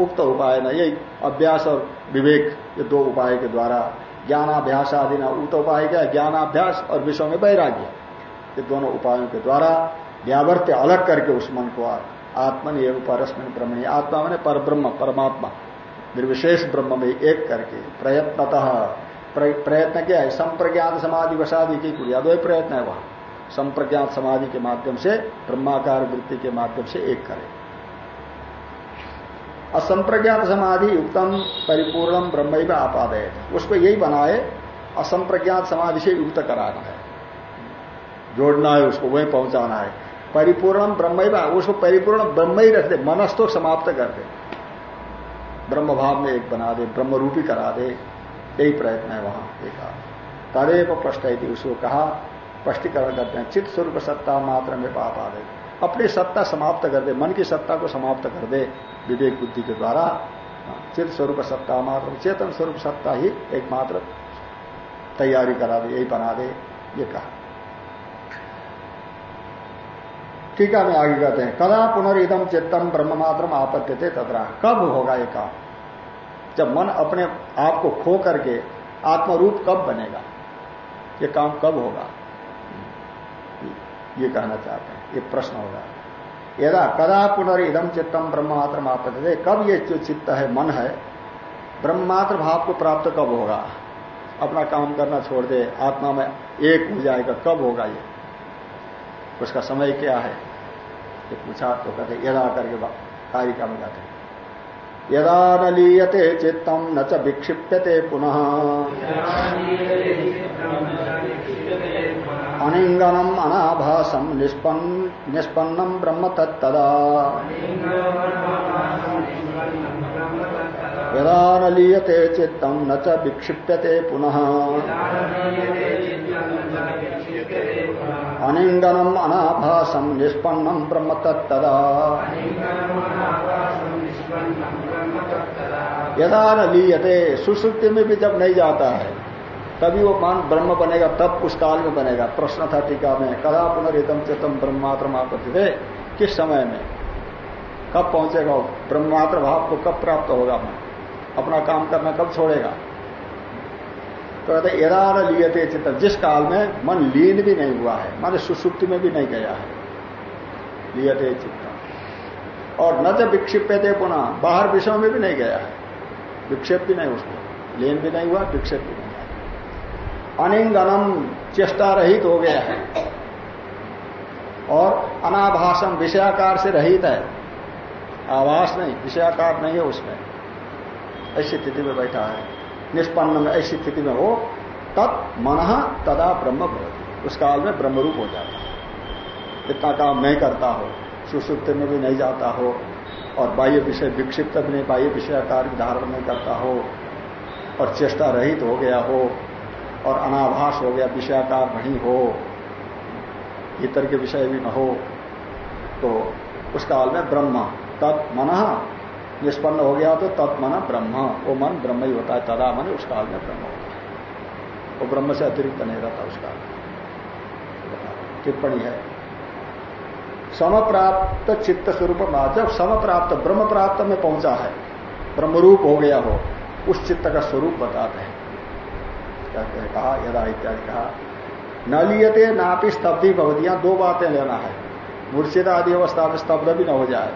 उक्त उपाय ना। यही अभ्यास और विवेक, ये दो उपाय के द्वारा ज्ञानाभ्यास आदि ना उक्त उपाय क्या, ज्ञानाभ्यास और विषय में वैराग्य। ये दोनों उपायों के द्वारा व्यावर्त्य अलग करके उस मन को आत्मन एवं परस्मिन ब्रह्म आत्मा मैंने पर ब्रह्म परमात्मा। निर्विशेष ब्रह्म में एक करके प्रयत्नतः प्रयत्न क्या है? संप्रज्ञात समाधि वसादि की क्रिया, दो प्रयत्न है वहाँ। संप्रज्ञात समाधि के माध्यम से, ब्रह्माकार वृत्ति के माध्यम से एक करे। असंप्रज्ञात समाधि युक्तम, परिपूर्णम ब्रह्म आपादय। उसको यही बनाए असंप्रज्ञात समाधि से युक्त कराना है। जोड़ना है उसको, वही पहुंचाना है। परिपूर्णम ब्रह्म उसको परिपूर्ण ब्रह्म ही रख दे मनस तो समाप्त कर दे। ब्रह्म भाव में एक बना दे ब्रह्म रूपी करा दे। यही प्रयत्न है वहाँ देखा तदेव है उसको कहा, स्पष्टीकरण करते हैं, चित्त स्वरूप सत्ता मात्र में पाप आ गए अपनी सत्ता समाप्त कर दे, मन की सत्ता को समाप्त कर दे विवेक बुद्धि के द्वारा। चित्त स्वरूप सत्ता मात्र, चेतन स्वरूप सत्ता ही एकमात्र तैयारी करा दे, यही बना दे, ये कहा। ठीक है, मैं आगे कहते हैं। कदा पुनर्दम चित्तम ब्रह्म मात्र आपत्ति थे तथा कब होगा ये काम? जब मन अपने आप को खो करके आत्मरूप कब बनेगा? ये काम कब होगा? ये कहना चाहते हैं। ये प्रश्न होगा यदा कदा पुनर्दम चित्तम ब्रह्मात्र आपत्ति कब ये जो चित्त है, मन है ब्रह्मात्र भाव को प्राप्त कब होगा? अपना काम करना छोड़ दे, आत्मा में एक हो जाएगा, कब होगा ये? उसका समय क्या है? ये पूछा तो कहते यदा करके कारिका में जाते यदा न लीयते चित्तम न च विक्षिप्यते पुनः। अनिंगनम अनाभासम निष्पन्नम ब्रह्म तत्तदा यदा न लीयते चित्तम न च विक्षिप्यते पुनः। अनिंगनम अनाभासम निष्पन्नम ब्रह्म तत्तदा यदा न लीयते सुश्रुति में भी जब नहीं जाता है। तभी वो मान ब्रह्म बनेगा, तब उस काल में बनेगा। प्रश्न था टीका में, कदा पुनरितम चितम ब्रह्मात्र आपत्ति थे किस समय में? कब पहुंचेगा ब्रह्मात्र भाव को कब प्राप्त होगा? मन अपना काम करना कब छोड़ेगा? तो कहते, यदा न लियते चित्त। जिस काल में मन लीन भी नहीं हुआ है, मन सुसुप्ति में भी नहीं गया है, लियते चित्त। और न जब विक्षिप्त पुनः, बाहर विषयों में भी नहीं गया है। विक्षेप भी नहीं उसको। लीन भी नहीं हुआ, विक्षेप भी अनिंगनम चेष्टा रहित हो गया है। और अनाभाषम विषयाकार से रहित है। आवास नहीं, विषयाकार नहीं है उसमें। ऐसी स्थिति में बैठा है। निष्पन्न में ऐसी स्थिति में हो तब मन तदा ब्रह्म भवती। उस काल में ब्रह्मरूप हो जाता है। इतना काम नहीं करता हो, सुसुप्त में भी नहीं जाता हो, और बाह्य विषय विक्षिप्त भी नहीं बाह्य विषयाकार धारण नहीं करता हो, और चेष्टा रहित हो गया हो और अनाभास हो गया, विषयाकार नहीं हो, इतर के विषय भी न हो तो उस काल में ब्रह्म तब मन निष्पन्न हो गया तो तत्मन ब्रह्म, वो मन ब्रह्म ही होता है, तदा मन उस काल में ब्रह्म होता है। वो ब्रह्म से अतिरिक्त नहीं रहता उस काल में। टिप्पणी है। समप्राप्त चित्त स्वरूप जब समप्राप्त, ब्रह्म प्राप्त में पहुँचा है, ब्रह्मरूप हो गया हो, उस चित्त का स्वरूप बताते हैं। कहते हैं कहा, यदा इत्यादि कहा। न लियते, नापि स्तब्धि भवतियाँ दो बातें लेना है। मूर्छित आदि अवस्था में स्तब्ध भी न हो जाए।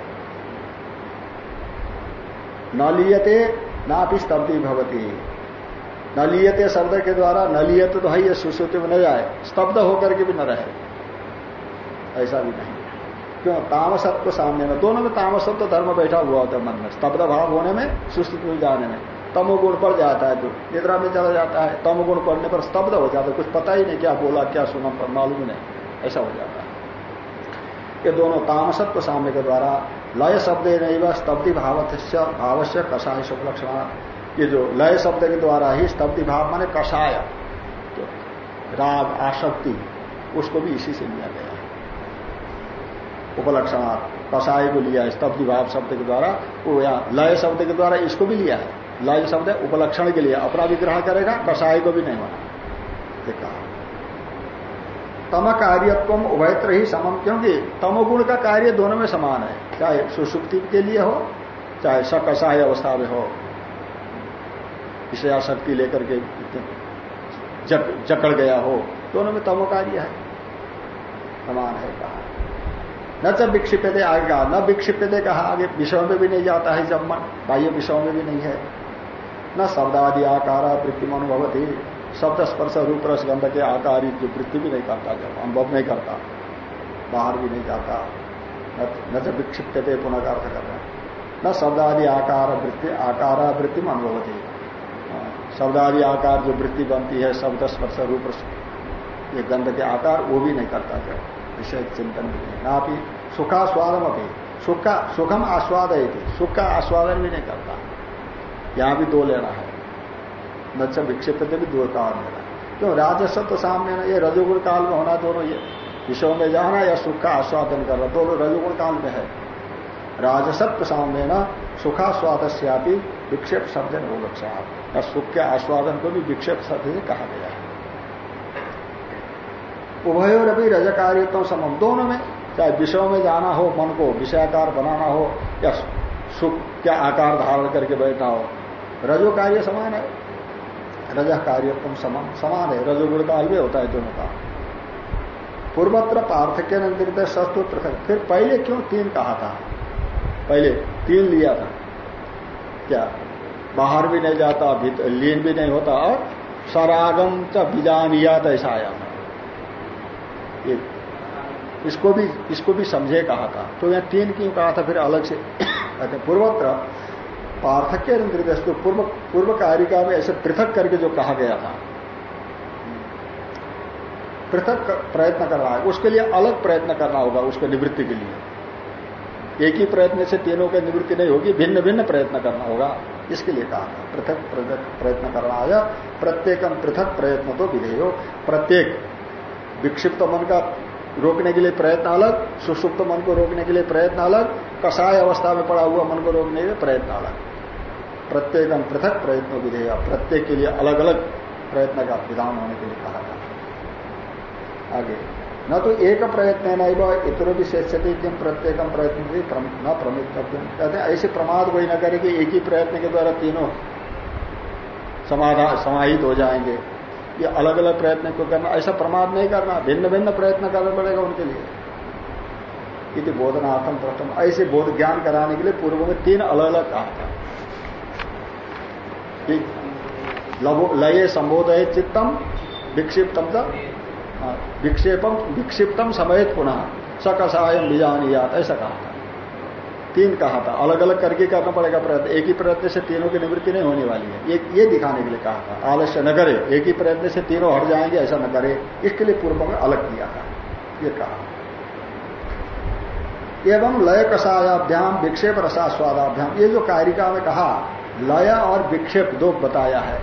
न लियते ना भी स्तब्धि भवती। न लियते शब्द के द्वारा, न लियते तो है ये सुश्रुति में न जाए। स्तब्ध होकर के भी न रहे। ऐसा भी नहीं। क्यों? तामसत्व सामने में। दोनों में तामसत्व धर्म बैठा हुआ होता है मन में। स्तब्ध भाव होने में, सुश्रुति मिल जाने में। तमोगुण पड़ जाता है तो निद्रा में चला जाता है, तमोगुण पड़ने पर स्तब्ध हो जाता है, कुछ पता ही नहीं क्या बोला, क्या सुना, पर मालूम नहीं, ऐसा हो जाता है। ये दोनों तामसत्व साम्य के द्वारा लय शब्द नहीं वह स्तब्धि भावस्य भावस्य कषाय शुभ लक्षण। ये जो लय शब्द के द्वारा ही स्तब्धि भाव माने कषाय। तो राग, आसक्ति, उसको भी इसी से लिया गया उपलक्षणार्थ, कषाय को लिया स्तब्धि भाव शब्द के द्वारा, वो यहाँ लय शब्द के द्वारा इसको भी लिया है। लय शब्द है उपलक्षण के लिए। अपना भी ग्रहण करेगा कषाय को भी नहीं माना। ये कहा। तम कार्यत्व उभयत्र ही समम क्योंकि तमोगुण का कार्य दोनों में समान है। चाहे सुसुप्ति के लिए हो चाहे सकसाय अवस्था में हो। विषयाशक्ति लेकर के जक, जकड़ गया हो दोनों में तमो कार्य है। समान है कहा। न जब विक्षिप्यते आगे कहा। न विक्षिप्यते कहा आगे विषयों में भी नहीं जाता है जब मन। बाह्य विषयों में भी नहीं है। न शब्दादि आकार वृत्ति अनुभवती शब्द स्पर्श रूप रस गंध के आकार की वृत्ति भी नहीं करता, जब अनुभव नहीं करता, बाहर भी नहीं जाता, न जब विक्षिप्यते पुनः अर्थ कर रहे न शब्दादि आकार वृत्ति आकार वृत्ति अनुभवती शब्दादि आकार जो वृत्ति बनती है, शब्द स्पर्श रूप ये गंध के आकार, वो भी नहीं करता, जब विषय चिंतन भी नहीं। ना भी सुखास्वादम अभी सुख का सुखम आस्वाद है सुख का आस्वादन भी नहीं करता। यहाँ भी दो लेना है। नच्च विक्षिप्त भी दो काल लेना क्यों? राजस्व तो सामने ना, ये रजोगुण काल में होना दोनों ये विषयों में जाना या सुख का आस्वादन करना दोनों रजोगुण काल में है। राजसत्व सामने न से विक्षेप शब्द हो लक्ष्य सुख के आस्वादन को भी विक्षेप शब्द से कहा गया है। उभयोर अभी रज कार्यत्व समम, दोनों में, चाहे विषयों में जाना हो, मन को विषयाकार बनाना हो, या सुख क्या आकार धारण करके बैठना हो रजो कार्य समान है। रज कार्यत्म समान समान है। रजोगुण काल भी होता है दोनों का। पूर्वत्र पार्थक्य निंदित सस्तु पृथक फिर पहले क्यों तीन कहा था? पहले तीन लिया था। क्या? बाहर भी नहीं जाता लीन भी नहीं होता, और सरागम च बीजानियात ऐसा आया। इसको भी इसको भी समझे कहा था। तो यहाँ तीन क्यों कहा था? फिर अलग से कहते पूर्वत्र पार्थक्य निर्देश पूर्व पूर्व कारिका में ऐसे पृथक करके जो कहा गया था। पृथक प्रयत्न करना है। उसके लिए अलग प्रयत्न करना होगा उसको निवृत्ति के लिए। एक ही प्रयत्न से तीनों की निवृत्ति नहीं होगी भिन्न भिन्न प्रयत्न करना होगा। इसके लिए कहा था। पृथक प्रयत्न करना आया। प्रत्येकम पृथक प्रयत्न तो विधेय। प्रत्येक विक्षिप्त मन का रोकने के लिए प्रयत्न अलग, सुसुप्त मन को रोकने के लिए प्रयत्न अलग कषाय अवस्था में पड़ा हुआ मन को रोकने के लिए प्रयत्न अलग। प्रत्येक पृथक प्रयत्न विधेय, प्रत्येक के लिए अलग अलग प्रयत्न का विधान होने के लिए कहा था। आगे, न तो एक प्रयत्न है न इतर भी शेषते किम प्रत्येकम प्रयत्न न प्रमित करते कहते हैं, ऐसे प्रमाद कोई न करे कि एक ही प्रयत्न के द्वारा तीनों समाधान समाहित हो जाएँगे। ये अलग अलग प्रयत्न को करना? ऐसा प्रमाद नहीं करना। भिन्न भिन्न प्रयत्न करना पड़ेगा उनके लिए। यदि बोधनार्थम प्रथम। ऐसे बोध ज्ञान कराने के लिए पूर्व में तीन अलग अलग कहा था। लये संबोधय चित्तम विक्षिप्तम हाँ, विक्षेपम विक्षिप्तम समेत पुनः। सकसायम बीजानियात ऐसा कहा था। तीन कहा था। अलग अलग करके करना पड़ेगा प्रयत्न। एक ही प्रयत्न से तीनों की निवृत्ति नहीं होने वाली है। ये ये दिखाने के लिए कहा था। आलस्य न करे। एक ही प्रयत्न से तीनों हट जाएँगे, ऐसा न करे। इसके लिए पूर्व में अलग किया था। ये कहा। एवं लय कषायाभ्याम विक्षेप रसास्वादाभ्याम। ये जो कारिका में कहा, लय और विक्षेप दो बताया है।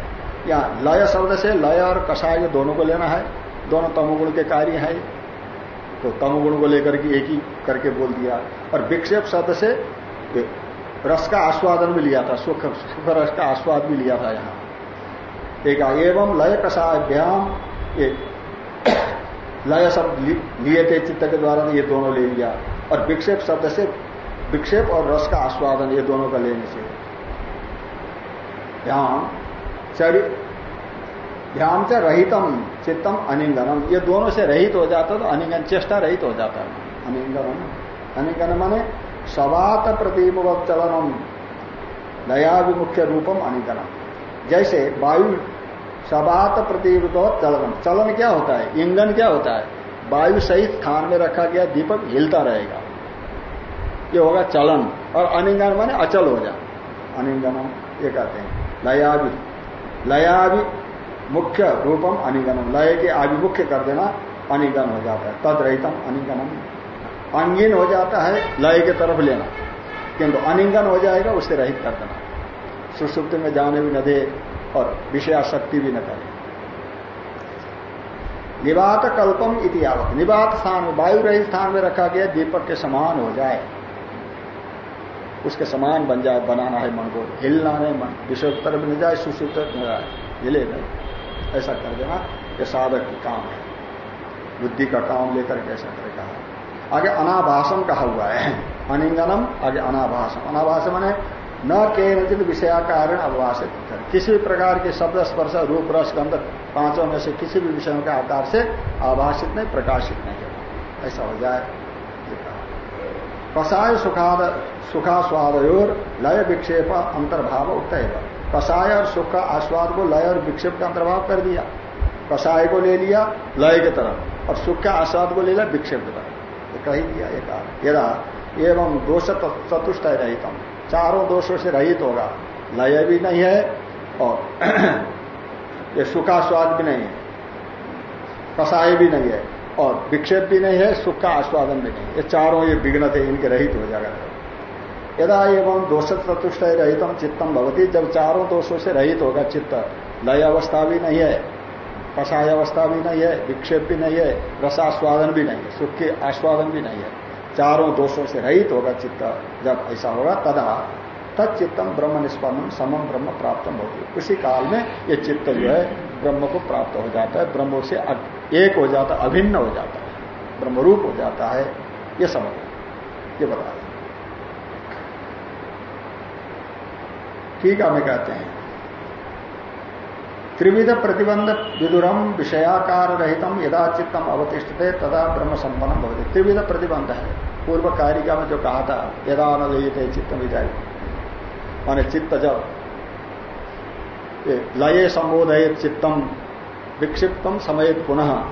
या लय शब्द से लय और कषाय दोनों को लेना है, दोनों तमोगुण के कार्य है। तो तमोगुण को लेकर के एक ही करके बोल दिया। और विक्षेप शब्द से रस का आस्वादन भी लिया था, सुख सुख रस का आस्वाद भी लिया था यहाँ। एक एवं लय कषाभ्याम लय शब्द लिए थे चित्त के द्वारा ये दोनों ले लिया। और विक्षेप शब्द से विक्षेप और रस का आस्वादन ये दोनों का लेने से। ध्यान ध्यान से रहितम चित्तम अनिंगनम ये दोनों से रहित हो जाता तो अनिंगन चेष्टा रहित हो जाता है। अनिंगनम अनिंगन माने सवात प्रतिमुख चलनम नयाभिमुख्य रूपम अनिंगनम जैसे वायु सवात प्रतिवत चलनम। चलन क्या होता है? इंगन क्या होता है? वायु सहित स्थान में रखा गया दीपक हिलता रहेगा। ये होगा चलन और अनिंगन माने अचल हो जा अनिंगनम ये कहते हैं। लयाभि लयाभि मुख्य रूपम अनिगनम लय के आभिमुख्य कर देना अनिगन हो जाता है। तद रहितम अनिगनम अंगीन हो जाता है, लय के तरफ़ लेना। किंतु अनिंगन हो जाएगा, उससे रहित कर देना। सुसुप्त में जाने भी न दे और विषयाशक्ति भी न करे। निवात कल्पम इतिहावत निवात स्थान में वायु रहित स्थान में रखा गया, दीपक के समान हो जाए। उसके समान बन जाए, बनाना है मन को। हिलना नहीं मन। विषय तरफ़ न जाए, सुसुप्त न जाए हिले नहीं ऐसा कर देना ये साधक की काम है। बुद्धि का काम लेकर के ऐसा करे कहा। आगे अनाभाषम कहा हुआ है। अनिंगनम आगे अनाभाषम। अनाभाषम मैंने न केनचित विषयाकार अवभाषित किसी प्रकार के शब्द स्पर्श, रूप, रस, गंध पाँचों में से किसी भी विषयों के आकार से आभाषित नहीं, प्रकाशित नहीं होगा ऐसा हो जाए कसाय सुखाद सुखास्वादयोर लय विक्षेप अंतर्भाव उक्त है कसाय और सुख का आस्वाद को लय और विक्षेप का अंतर्भाव कर दिया। कसाय को ले लिया लय की तरफ़ और सुख का आस्वाद को ले लिया विक्षेप की तरफ़ कही दिया एक यदा एवं दोष चतुष्ट रहितम। चारों दोषों से रहित होगा। लय भी नहीं है और ये सुखास्वाद भी नहीं है। कसाय भी नहीं है और विक्षेप भी नहीं है, सुख का आस्वादन भी नहीं ये चारों ये विघ्न थे, इनके रहित हो जाएगा। यदा एवं दोष चतुष्ट रहितम चित्तम भवती, जब चारों दोषों से रहित होगा चित्त। लय अवस्था भी नहीं है कसाय अवस्था भी नहीं है, विक्षेप भी नहीं है, रसास्वादन भी नहीं है, सुख के आस्वादन भी नहीं है। चारों दोषों से रहित होगा चित्त, जब ऐसा होगा तदा तत्चित्तम ब्रह्म निष्पन्नम समम ब्रह्म प्राप्त होती उसी काल में ये चित्त जो है, ब्रह्म को प्राप्त हो जाता है, ब्रह्म से एक हो जाता, अभिन्न हो जाता है, ब्रह्मरूप हो जाता है, ये समझ। ये बता ठीक हमें कहते हैं। त्रिविध प्रतिबंध विदुरम विषयाकार रहितम यदा चित्तम अवतिष्ठते, तदा ब्रह्म संपन्न होते त्रिविध प्रतिबंध है। पूर्व कारिका में जो कहा था, यदा थे चित्त विजय। माने चित्त जब लये संबोधय चित्तम, विक्षिप्तम समेत पुनः।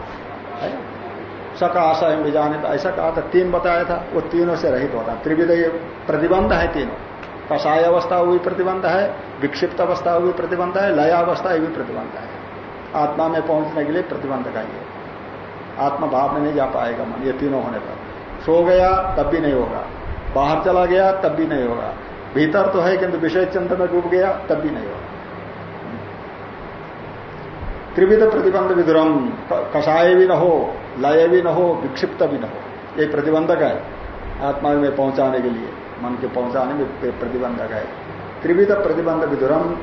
सकाशय विजानित, ऐसा कहा था, तीन बताया था, वो तीनों से रहित होता त्रिविध प्रतिबंध है तीनों। कषाय अवस्था हुई प्रतिबंध है, विक्षिप्त अवस्था हुई प्रतिबंध है, लय अवस्था भी प्रतिबंध है। आत्मा में पहुँचने के लिए प्रतिबंध का ये। आत्मा भाव में नहीं जा पाएगा मन, ये तीनों होने पर। सो गया, तब भी नहीं होगा। बाहर चला गया, तब भी नहीं होगा। भीतर तो है किंतु विषय चंद्र में डूब गया, तब भी नहीं होगा। त्रिविध प्रतिबंध विद्रम कषाय भी न हो, लय भी न हो, विक्षिप्त भी न हो। ये प्रतिबंधक है, आत्मा में पहुँचाने के लिए। मन के पहुँचाने में प्रतिबंधक है। त्रिविध प्रतिबंध विधुरम,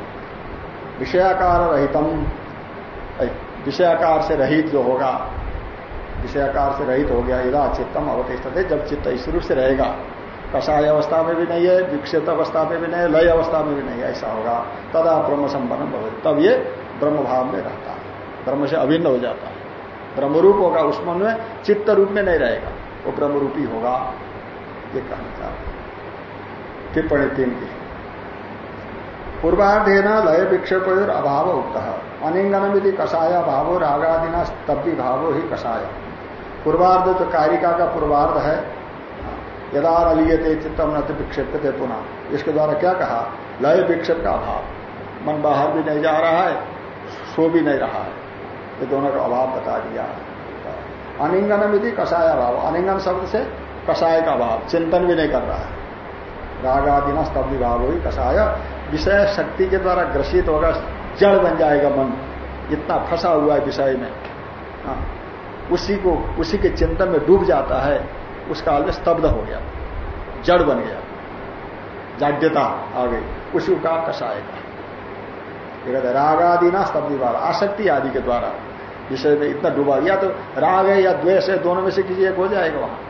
विषयाकार रहितम। विषयाकार से रहित जो होगा, विषयाकार से रहित हो गया, यदा चित्तम अवतिष्ठ थे जब चित्त इस रूप से रहेगा। कषाय अवस्था में भी नहीं है विक्षित अवस्था में भी नहीं है, लय अवस्था में भी नहीं है, ऐसा होगा। तदा ब्रह्म संपन्न भवित। तब ये ब्रह्म भाव में रहता है। ब्रह्म से अभिन्न हो जाता है। ब्रह्मरूप होगा, उस मन में चित्त रूप में नहीं रहेगा। वो ब्रह्मरूपी होगा। ये कहना चाहते टिप्पणी तीन की। पूर्वार्धेन लय विक्षेप अभाव उक्त। अनिंगनम यदि कषाया भावो, रागादिना तब्बी भावो ही कषाय। पूर्वार्ध तो कारिका का पूर्वार्ध है। यदा अलियते चित्तम न विक्षेप थे पुनः। इसके द्वारा क्या कहा? लय विक्षेप का अभाव। मन बाहर भी नहीं जा रहा है, सो भी नहीं रहा है। ये दोनों का अभाव बता दिया। अनिंगनम यदि कषाया भाव। अनिंगन शब्द से कषाय का अभाव। चिंतन भी नहीं कर रहा है। राग आदि न स्तब्ध भाव हुई कसाय विषय शक्ति के द्वारा ग्रसित होगा जड़ बन जाएगा मन। इतना फंसा हुआ है विषय में। हाँ, उसी को उसी के चिंतन में डूब जाता है उस काल में स्तब्ध हो गया। जड़ बन गया। जाड्यता आ गई। उसी का कसाय का। राग आदि ना स्तब्ध भाव आसक्ति आदि के द्वारा। विषय में इतना डूबा। या तो राग है या द्वेष है दोनों में से किसी एक हो जाएगा वहाँ।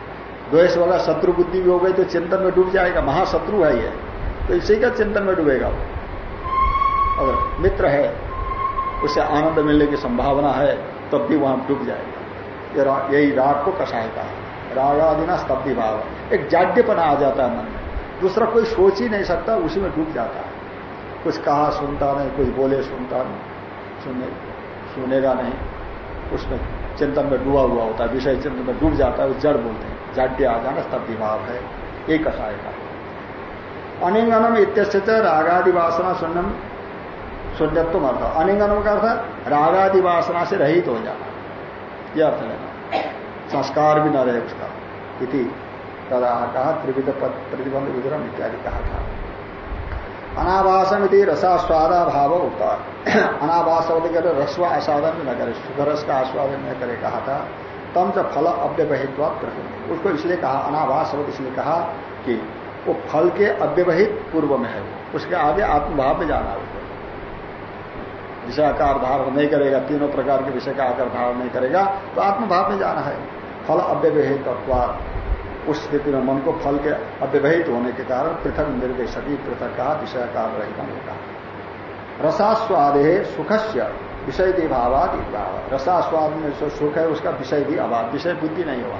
द्वेष वाला शत्रु बुद्धि भी हो गई तो चिंतन में डूब जाएगा। महाशत्रु है ये। तो इसी का चिंतन में डूबेगा वो। अगर मित्र है, उसे आनंद मिलने की संभावना है, तब भी वहाँ डूब जाएगा। यही राग को कसाय का रागादिना स्तब्धि भाव। एक जाड्यपना आ जाता है मन में। दूसरा कोई सोच ही नहीं सकता, उसी में डूब जाता है। कुछ कहा सुनता नहीं, कुछ बोले सुनता नहीं, सुने, सुनेगा नहीं। उसमें चिंतन में डूबा हुआ होता है, विषय चिंतन में डूब जाता है जड़ बोलते हैं। जाड्य आ जाना स्तब्धि भाव है, एक कसाय का। अनिंगनम इत्यस्य रागादि वासना सुनम शून्यत्व अर्थ अनिंगनम का अर्थ रागादि वासना से रहित हो जाना। यह अर्थ लेना संस्कार भी न रहे उसका। इति कहा, त्रिविध प्रतिबंध विग्रम इत्यादि कहा था। अनाभासम यदि रसास्वादा भाव होता अनाभास कहते रस्व आस्वादन न करे। सुख रस का आस्वादन न करे कहा था। तम से फल अव्यवहित उसको इसलिए कहा अनाभास शब्द इसलिए कहा कि वो फल के अव्यवहित पूर्व में है। उसके आगे आत्मभाव में जाना है विषय आकार धारण नहीं करेगा, तीनों प्रकार के विषय का आकार धारण नहीं करेगा तो आत्मभाव में जाना है। फल अव्यवहित अथवा उस स्थिति में मन को फल के अव्यवहित होने के कारण पृथक निर्देशकी, पृथक कहा विषय रहित कहा रसास्वादे सुखस्य विषय भी भावाद रसास्वादन में जो सुख है, उसका विषय भी अभाव विषय बुद्धि नहीं हुआ।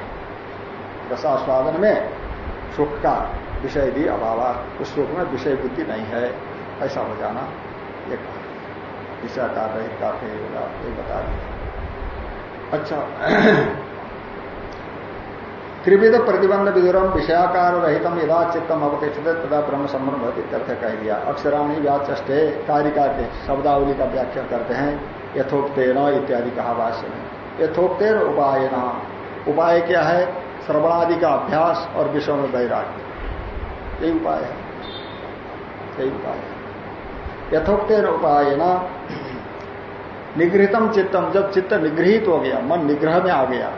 रसास्वादन में सुख का विषय भी अभाव उस सुख में विषय बुद्धि नहीं है। ऐसा हो जाना ये कहा। विषय कार रहित का ये बता दिया अच्छा। त्रिविध प्रतिबंध विदुरम विषयाकार रहितम यदा चित्तम अवतिष्ठित तथा ब्रह्म संबंध अर्थ कह दिया। अक्षराणी व्याचे कार्य के शब्दावली का व्याख्या करते हैं। यथोक्तेन इत्यादि कहा भाष्य में यथोक्तेन उपाय उपाय क्या है? श्रवणादि का अभ्यास और विषय में वैराग्य। यही उपाय है। यही उपाय है। यथोक्तेन उपाय निगृहितम चित्तम। जब चित्त निगृहित हो गया, मन निग्रह में आ गया,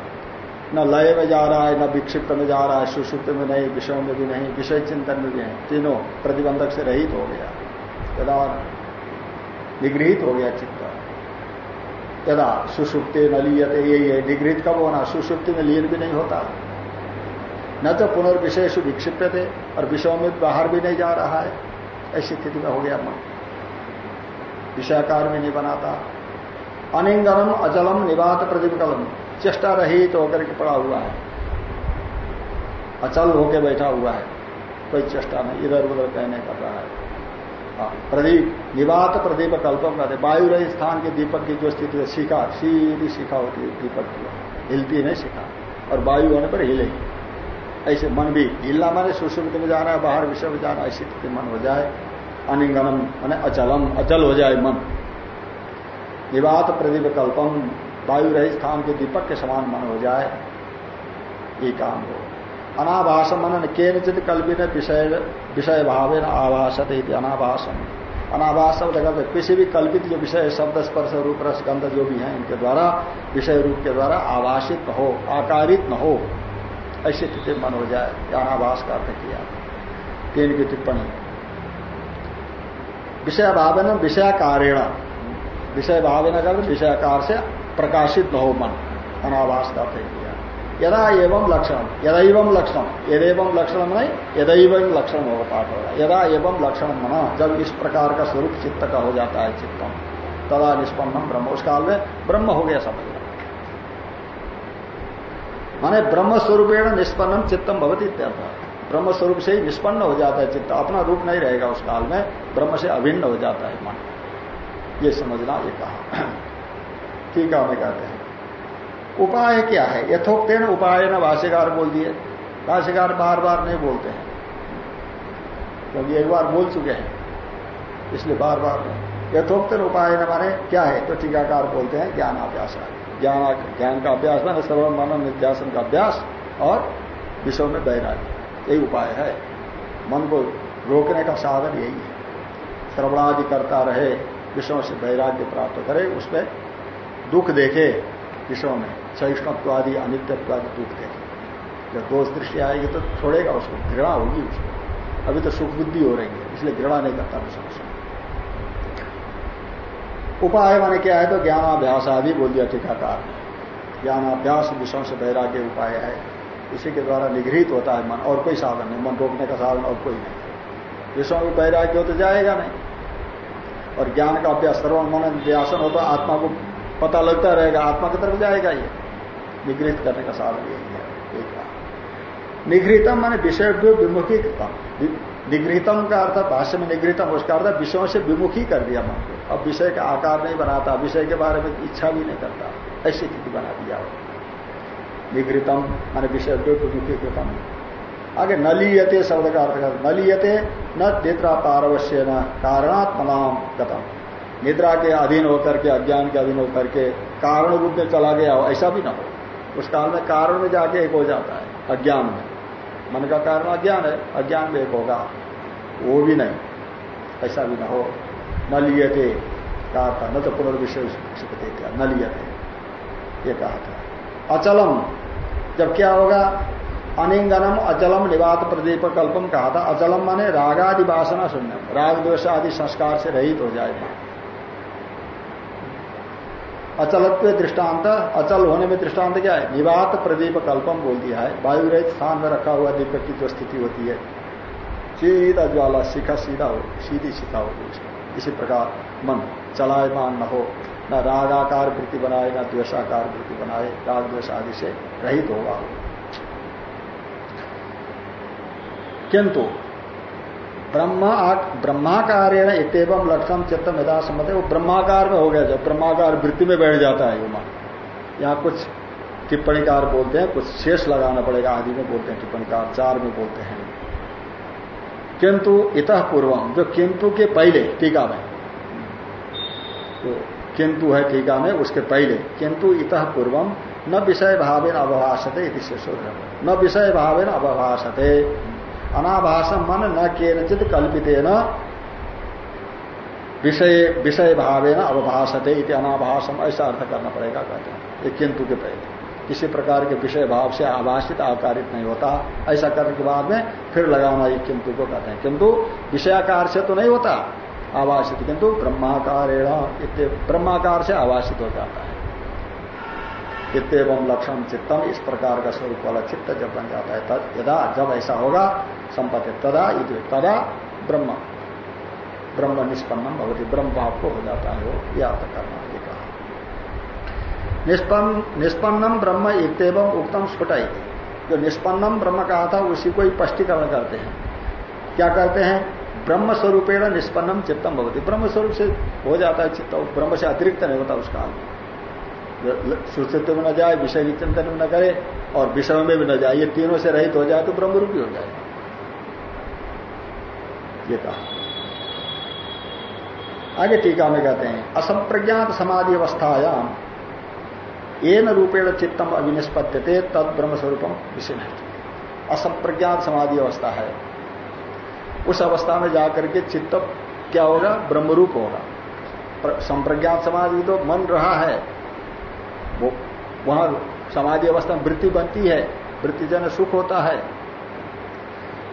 न लय में जा रहा है, न विक्षिप्त में जा रहा है, सुषुप्त में नहीं, विषयों में भी नहीं, विषय चिंतन में भी है तीनों प्रतिबंधक से रहित हो गया। यदा निगृहित हो गया चित्त। यदा सुषुप्ति न लियते यही है निगृहित कब होना? सुषुप्ति में लीन भी नहीं होता। न तो पुनर्विशेष विक्षिप्त थे और विषयों में बाहर भी नहीं जा रहा है। ऐसी स्थिति में हो गया मन। विषयाकार में नहीं बनाता अनिंगनम अचलम निवात प्रतिकलम चेष्टा रहित तो होकर के पड़ा हुआ है। अचल होकर बैठा हुआ है। कोई चेष्टा नहीं। इधर उधर कहने कर रहा हाँ, प्रदीप, निवात प्रदीप कल्पम कहते वायु रही स्थान के दीपक की जो स्थिति है, शिखा, सीधी शिखा होती है, दीपक की। हिलती नहीं शिखा। और वायु होने पर हिलेगी ऐसे मन भी हिलना माने सुश्रुत में जाना है, बाहर विषय में जाना ऐसी स्थिति मन हो जाए, अनिंगनम माने अचलम, अचल हो जाए मन। निवात प्रदीप कल्पम वायु रही स्थान के दीपक के समान मन हो जाए, ये काम हो। अनाभास मनन केनचित कल्पित विषय विषय भाव आभाषत अनाभाषम अनाभास शब्द करते किसी भी कल्पित जो विषय, शब्द, स्पर्श, रूप, रस, गंध जो भी है, इनके द्वारा, विषय रूप के द्वारा आभाषित न हो, आकारित न हो, ऐसी स्थिति मन हो जाए अनाभास का अर्थ किया। तीन की टिप्पणी। विषय भावन विषयाकारेण। विषय भावना कर विषयाकार से प्रकाशित न हो मन। अनावास का अर्थ यदा एवं लक्षण, यदा एवं लक्षण, यदेवं लक्षण नहीं यदैव लक्षण होगा पाठ। होगा यदा एवं लक्षण मना, जब इस प्रकार का स्वरूप चित्त का हो जाता है चित्तम। तदा निष्पन्नम ब्रह्म उस काल में ब्रह्म हो गया समझ माने ब्रह्म स्वरूप निष्पन्नम चित्तम भवती ब्रह्म स्वरूप से ही निष्पन्न हो जाता है चित्त, अपना रूप नहीं रहेगा उस काल में, ब्रह्म से अभिन्न हो जाता है मन। ये समझना, ये कहा। टीका में कहते हैं। उपाय क्या है? यथोक्तेन उपाय न भाष्यकार बोल दिए। भाष्यकार बार बार नहीं बोलते हैं। क्योंकि एक बार बोल चुके हैं। इसलिए बार बार नहीं। यथोक्तन उपाय न माने क्या है? तो टीकाकार बोलते हैं ज्ञान अभ्यास ज्ञान ज्ञान का अभ्यास माने सर्व मनन निध्यासन का अभ्यास और विषय में वैराग्य। यही उपाय है। मन को रोकने का साधन यही है। श्रवणादि करता रहे, विषयों से वैराग्य प्राप्त करे, उसमें दुख देखे विषयों में सहिष्णुत्व आदि अनित्यत्व आदि दुख देखे जब दोष दृष्टि आएगी तो छोड़ेगा उसको, घृणा होगी उसको। अभी तो सुख बुद्धि हो रही है, इसलिए घृणा नहीं करता विषयों से उपाय माने क्या है तो ज्ञानाभ्यास आदि बोल दिया टीकाकार। ज्ञानाभ्यास विषयों से वैराग्य उपाय है। इसी के द्वारा निगृहित होता है मन, और कोई साधन नहीं। मन रोकने का साधन और कोई नहीं। विषयों में वैराग्य हो तो जाएगा नहीं। और ज्ञान का अभ्यास सर्वन मन व्यासन हो तो आत्मा को पता लगता रहेगा, आत्मा की तरफ़ जाएगा ये। निगृहित करने का साधन यही है, एक निगृहितम माने विषय विमुखीकृतम। निगृहितम का अर्थ भाष्य में निगृहितम, उसका अर्थ विषयों से विमुखी कर दिया मन। को अब विषय का आकार नहीं बनाता, विषय के बारे में इच्छा भी नहीं करता। ऐसी स्थिति बना दिया। निगृतम मान विषय विमुखी कृतम आगे नलीयते शब्द का अर्थ कर नलीयते न निद्रा पारवश्य न कारणात्मनाम गतम। निद्रा के अधीन होकर के, अज्ञान के अधीन होकर के कारण रूप में चला गया हो, ऐसा भी ना हो। उस काल में कारण में जाके एक हो जाता है, अज्ञान में। मन का कारण अज्ञान है, अज्ञान में एक होगा, वो भी नहीं, ऐसा भी ना हो। न लिए थे कहा था, न तो पुनर्विषय क्या, न लिए थे ये कहा था। अचलम, जब क्या होगा? अनिंगनम अचलम निवात प्रदीप कल्पम कहा था। अचलम माने रागादि वासना शून्य राग द्वेष आदि संस्कार से रहित हो जाएगा अचलत्व दृष्टांत अचल होने में दृष्टांत क्या है? निवात प्रदीप कल्पम बोल दिया है। वायु रहित स्थान में रखा हुआ दीपक की जो स्थिति होती है, सीधा ज्वाला, शिखा सीधा हो, सीधी शिखा हो, इसी प्रकार मन चलायमान न हो, न रागाकार वृत्ति बनाए, न द्वेषाकार वृत्ति बनाए, राग द्वेष आदि से रहित होगा। किंतु ब्रह्मा ब्रह्माकारेण इतम लक्षण चित्तम मेदा सम्मत, वो ब्रह्माकार में हो गया। जब ब्रह्माकार वृत्ति में बैठ जाता है युमा यहाँ कुछ टिप्पणीकार बोलते हैं, कुछ शेष लगाना पड़ेगा, आदि में बोलते हैं टिप्पणीकार, चार में बोलते हैं। किंतु इत पूर्वम जो किंतु के पहले, टीका में। तो किंतु है टीका में, उसके पहले। किंतु इत पूर्वम न विषय भावेन अवभाषते इति शेषो न विषय भावेन अवभाषते। अनाभाषम मन न केनचित कल्पित न विषय विषय भावे न अवभाषते अनाभाषम ऐसा अर्थ करना पड़ेगा, कहते हैं। ये किंतु के पहले। किसी प्रकार के विषय भाव से आभाषित आकारित नहीं होता। ऐसा करने के बाद में फिर लगाना ये किंतु को कहते हैं। किंतु विषयाकार से तो नहीं होता, आभाषित। किंतु ब्रह्माकार ब्रह्माकार से आभाषित हो जाता है। इतम लक्षण चित्तम, इस प्रकार का स्वरूप वाला चित्त जब बन जाता है, तद यदा जब ऐसा होगा संपत्ति तदा तदा ब्रह्म। ब्रह्म निष्पन्नम भवती ब्रह्म भाव को हो जाता है वो याद करना ये कहा। निष्पन्नम ब्रह्म इतम उत्तम स्फुट जो निष्पन्नम ब्रह्म कहा था, उसी को स्पष्टीकरण करते हैं। क्या करते हैं? ब्रह्म स्वरूपेण निष्पन्नम चित्तम भवती। ब्रह्म स्वरूप से हो जाता है चित्त ब्रह्म से अतिरिक्त नहीं होता उस काल में सुचित्व में न जाए, विषय चिंतन में न करे, और विषय में भी न जाए, ये तीनों से रहित हो जाए तो ब्रह्मरूपी हो जाए। ये कहा आगे टीका में कहते हैं, असंप्रज्ञात समाधि अवस्थायाम एन रूपेण चित्तम अभिनिष्पत्ति तद ब्रह्म स्वरूपम विषय असंप्रज्ञात समाधि अवस्था है। उस अवस्था में जाकर के चित्त क्या होगा? ब्रह्मरूप होगा। संप्रज्ञात समाधि तो मन रहा है। वो वहाँ समाधि अवस्था में वृत्ति बनती है। वृत्ति जन सुख होता है।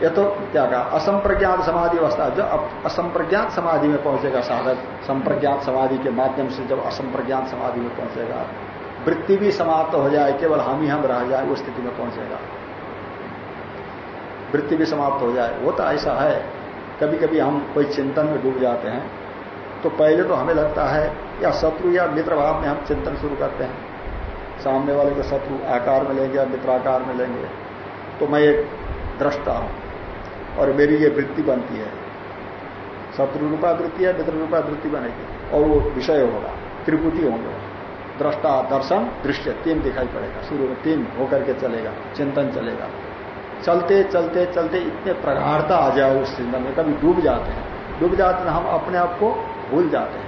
ये तो क्या कहा असंप्रज्ञात समाधि अवस्था। जो असंप्रज्ञात समाधि में पहुंचेगा साधक संप्रज्ञात समाधि के माध्यम से जब असंप्रज्ञात समाधि में पहुंचेगा, वृत्ति भी समाप्त हो जाए, केवल हम ही हम रह जाए, उस स्थिति में पहुंचेगा। वृत्ति भी समाप्त हो जाए। वो तो ऐसा है। कभी कभी हम कोई चिंतन में डूब जाते हैं तो पहले तो हमें लगता है, या शत्रु या मित्र भाव में हम चिंतन शुरू करते हैं। सामने वाले को शत्रु आकार में लेंगे या मित्राकार में लेंगे तो मैं एक दृष्टा हूँ। और मेरी ये वृत्ति बनती है। शत्रु रूपा वृत्ति है मित्र रूपा वृत्ति बनेगी। और वो विषय होगा त्रिपुति होंगे। दृष्टा दर्शन, दृश्य तीन दिखाई पड़ेगा। शुरू में तीन होकर के चलेगा, चिंतन चलेगा। चलते चलते चलते इतने प्रगाढ़ता आ जाए उस चिंतन में, कभी डूब जाते हैं। डूब जाते हैं, हम अपने आप को भूल जाते हैं।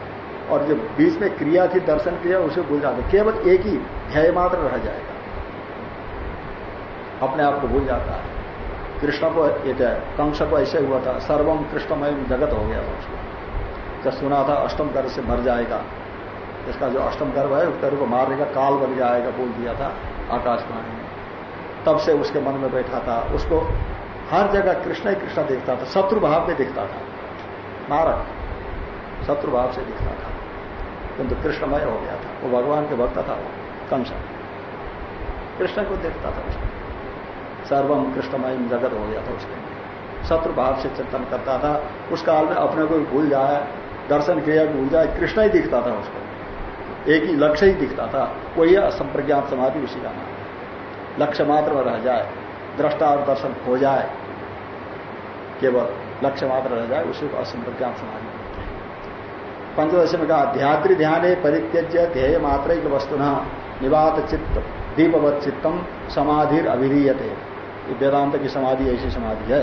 और जो बीच में क्रिया थी, दर्शन क्रिया, उसे भूल जाते केवल एक ही ध्यय मात्र रह जाएगा। अपने आप को भूल जाता है। कृष्ण को एक कंस को ऐसे हुआ था। सर्वम कृष्णमय जगत हो गया था उसको। जब सुना था अष्टम गर्भ से मर जाएगा, इसका जो अष्टम गर्भ है उस गर्भ को मारने का काल बन जाएगा, बोल दिया था आकाशवाणी में तब से उसके मन में बैठा था। उसको हर जगह कृष्ण ही कृष्ण दिखता था शत्रु भाव में दिखता था। मारक शत्रु भाव से दिखता था। किंतु कृष्णमय हो गया था। वो भगवान के भक्त था वो, कंस। कृष्ण को देखता था उसको। सर्वम कृष्णमय जगत हो गया था उसके शत्रु भाव से चिंतन करता था, उस काल में अपने को भूल जाए, दर्शन क्रिया भूल जाए, कृष्ण ही दिखता था उसको। एक ही लक्ष्य ही दिखता था वही असंप्रज्ञात समाधि उसी का नाम। लक्ष्य मात्र में रह जाए, दृष्टा और दर्शन हो जाए, केवल लक्ष्य मात्र रह जाए, उसी को असंप्रज्ञात समाधि पंचदश में कहा, ध्यात्री ध्यान परित्यज्य, ध्येय मात्र वस्तु निवात चित्त, दीपवत चित्तम समाधिर अभिधीयते। वेदांत की समाधि ऐसी समाधि है।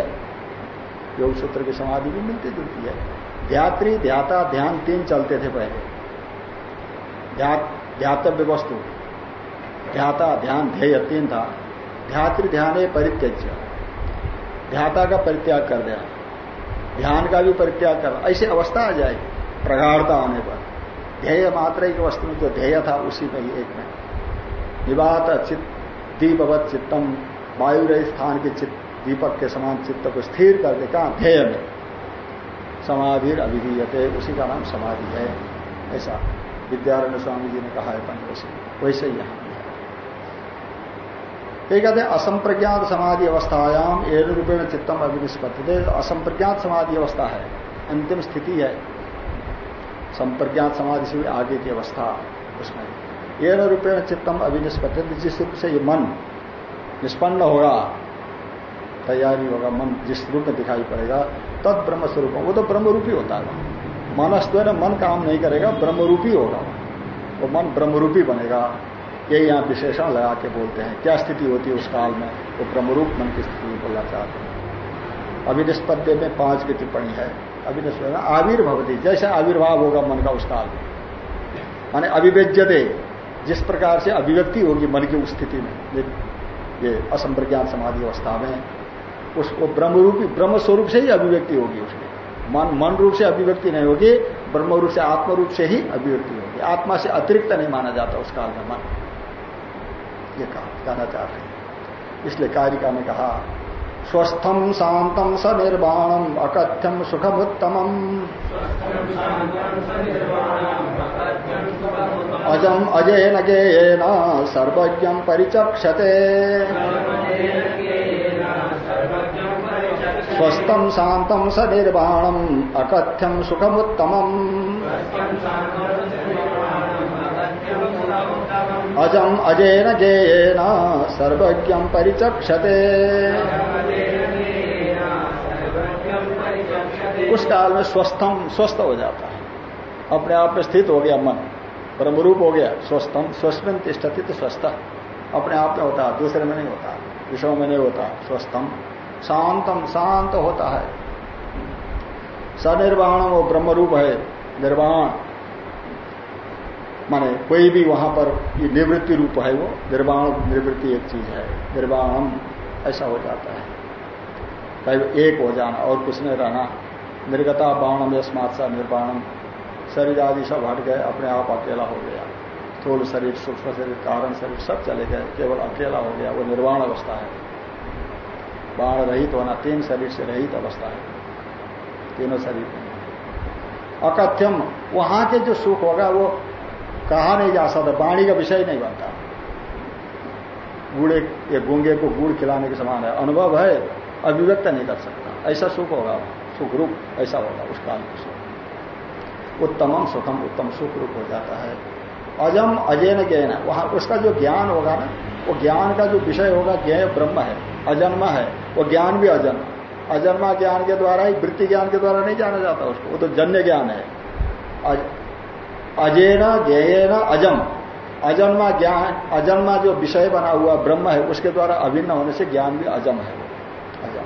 योग सूत्र की समाधि भी मिलती जुलती है। ध्यात्री, ध्याता, ध्यान तीन चलते थे पहले। ध्यातव्य वस्तु। ध्याता, ध्यान, ध्येय तीन था। ध्यात्री, ध्यान परित्यज ध्याता का परित्याग कर दिया ध्यान का भी परित्याग कर ऐसी अवस्था आ जाएगी प्रगाढ़ता आने पर। ध्येय मात्र एक वस्तु में जो ध्येय था, उसी में ही एक में निवात चित्त, दीपवत चित्तम वायु रही स्थान के चित्त, दीपक के समान चित्त को स्थिर करके कहा ध्येय में समाधि अभिधीयते उसी का नाम समाधि है। ऐसा विद्यारण्य स्वामी जी ने कहा है पंचवशी वैसे ही यहाँ ये कहते हैं, असंप्रज्ञात समाधि अवस्थायाम, एन रूपेण चित्तम अभिनिष्पत्ति असंप्रज्ञात समाधि अवस्था है, अंतिम स्थिति है। संप्रज्ञात समाधि से आगे की अवस्था उसमें एन रूपेण चित्तम अभिनिष्पत्ति जिस रूप से ये मन निष्पन्न होगा। तैयारी होगा, मन जिस रूप में दिखाई पड़ेगा, तद ब्रह्म स्वरूप वो तो ब्रह्मरूपी होता है। मनस्तु है ना, मन काम नहीं करेगा, ब्रह्मरूपी होगा। वो मन ब्रह्मरूपी बनेगा। यही यहाँ विशेषण लगा के बोलते हैं। क्या स्थिति होती है उस काल में? वो ब्रह्मरूप मन की स्थिति बोलना चाहते हैं। अभिनिष्पद्य में पाँच की टिप्पणी है। अभिनिष्पद आविर्भवती। जैसे आविर्भाव होगा मन का उस काल में। माने अभिव्यज्यते जिस प्रकार से अभिव्यक्ति होगी मन की उस स्थिति में। ये असंप्रज्ञान समाधि अवस्था में उसको ब्रह्म रूपी ब्रह्म स्वरूप से ही अभिव्यक्ति होगी उसकी। मन मन रूप से अभिव्यक्ति नहीं होगी, ब्रह्म रूप से आत्म रूप से ही अभिव्यक्ति होगी। आत्मा से अतिरिक्त नहीं माना जाता उस काल में, मन। ये कहा, कहना चाहते हैं। इसलिए कारिका ने कहा स्वस्थम शांतम स निर्वाणम अकथ्यम सुखमुत्तम अजम अजय न गेयेन सर्वज्ञ परिचक्षते। स्वस्थम शांतम स निर्वाणम अकथ्यम सुखमुत्तम अजम अजेन गेयेन सर्वज्ञ परिचक्षते। उस काल में स्वस्थम स्वस्थ हो जाता है। अपने आप में स्थित हो गया मन। ब्रह्मरूप हो गया स्वस्थम स्वस्थ तिष्ठती तो स्वस्थ। अपने आप में होता है, दूसरे में नहीं होता, विषयों में नहीं होता स्वस्थम शांतम, शांत होता है। सनिर्वाण वो ब्रह्मरूप है, निर्वाण। माने कोई भी वहाँ पर ये निवृत्ति रूप है वो, निर्वाण निवृत्ति एक चीज़ है। निर्वाणम ऐसा हो जाता है। कहीं एक हो जाना और कुछ नहीं रहना। निर्गता बाणम यस्मात सा निर्वाणम। शरीर आदि सब हट गए, अपने आप अकेला हो गया। स्थूल शरीर, सूक्ष्म शरीर, कारण शरीर सब चले गए, केवल अकेला हो गया, वो निर्वाण अवस्था है। बाण रहित होना तीन शरीर से रहित अवस्था है। तीनों शरीर अकथ्यम, वहाँ के जो सुख होगा, वो कहा नहीं जा सकता, वाणी का विषय नहीं बनता। गुड़े या गूँगे को गुड़ खिलाने के समान है। अनुभव है, अभिव्यक्त नहीं कर सकता। ऐसा सुख होगा सुख रूप ऐसा होगा, उस काल में सुख। उत्तमम सुखम उत्तम सुख रूप हो जाता है। अजम अजय न ज्ञान। वहाँ उसका जो ज्ञान होगा ना, वो ज्ञान का जो विषय होगा ज्ञ ब्रह्म है, अजन्मा है। वो ज्ञान भी अजन्म। अजन्मा ज्ञान के द्वारा ही, वृत्ति ज्ञान के द्वारा नहीं जाना जाता उसको। वो तो जन्य ज्ञान है। अजेना ज्ञेयना अजम। अजन्मा ज्ञान अजन्मा जो विषय बना हुआ ब्रह्म है, उसके द्वारा अभिन्न होने से ज्ञान भी अजम है। अजम।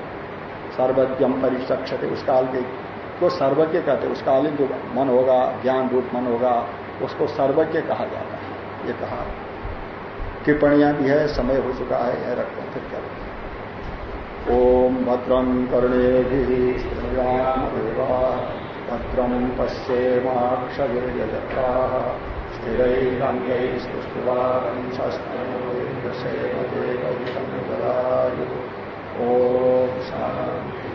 सर्वज्ञम परिचक्षते उस काल के को सर्वज्ञ कहते उस कालीन जो मन होगा, ज्ञान रूप मन होगा, उसको सर्वज्ञ कहा जाता है। ये कहा, टिप्पणियाँ भी है, समय हो चुका है, यह रखते हैं, फिर क्या ओम भद्रम कर्णे भद्रं पश्येमाक्षवीर्यजत्राः स्थिरैरङ्गैः सुष्ठुवांशस्त्रेवदेवयुः ओ शान्ति।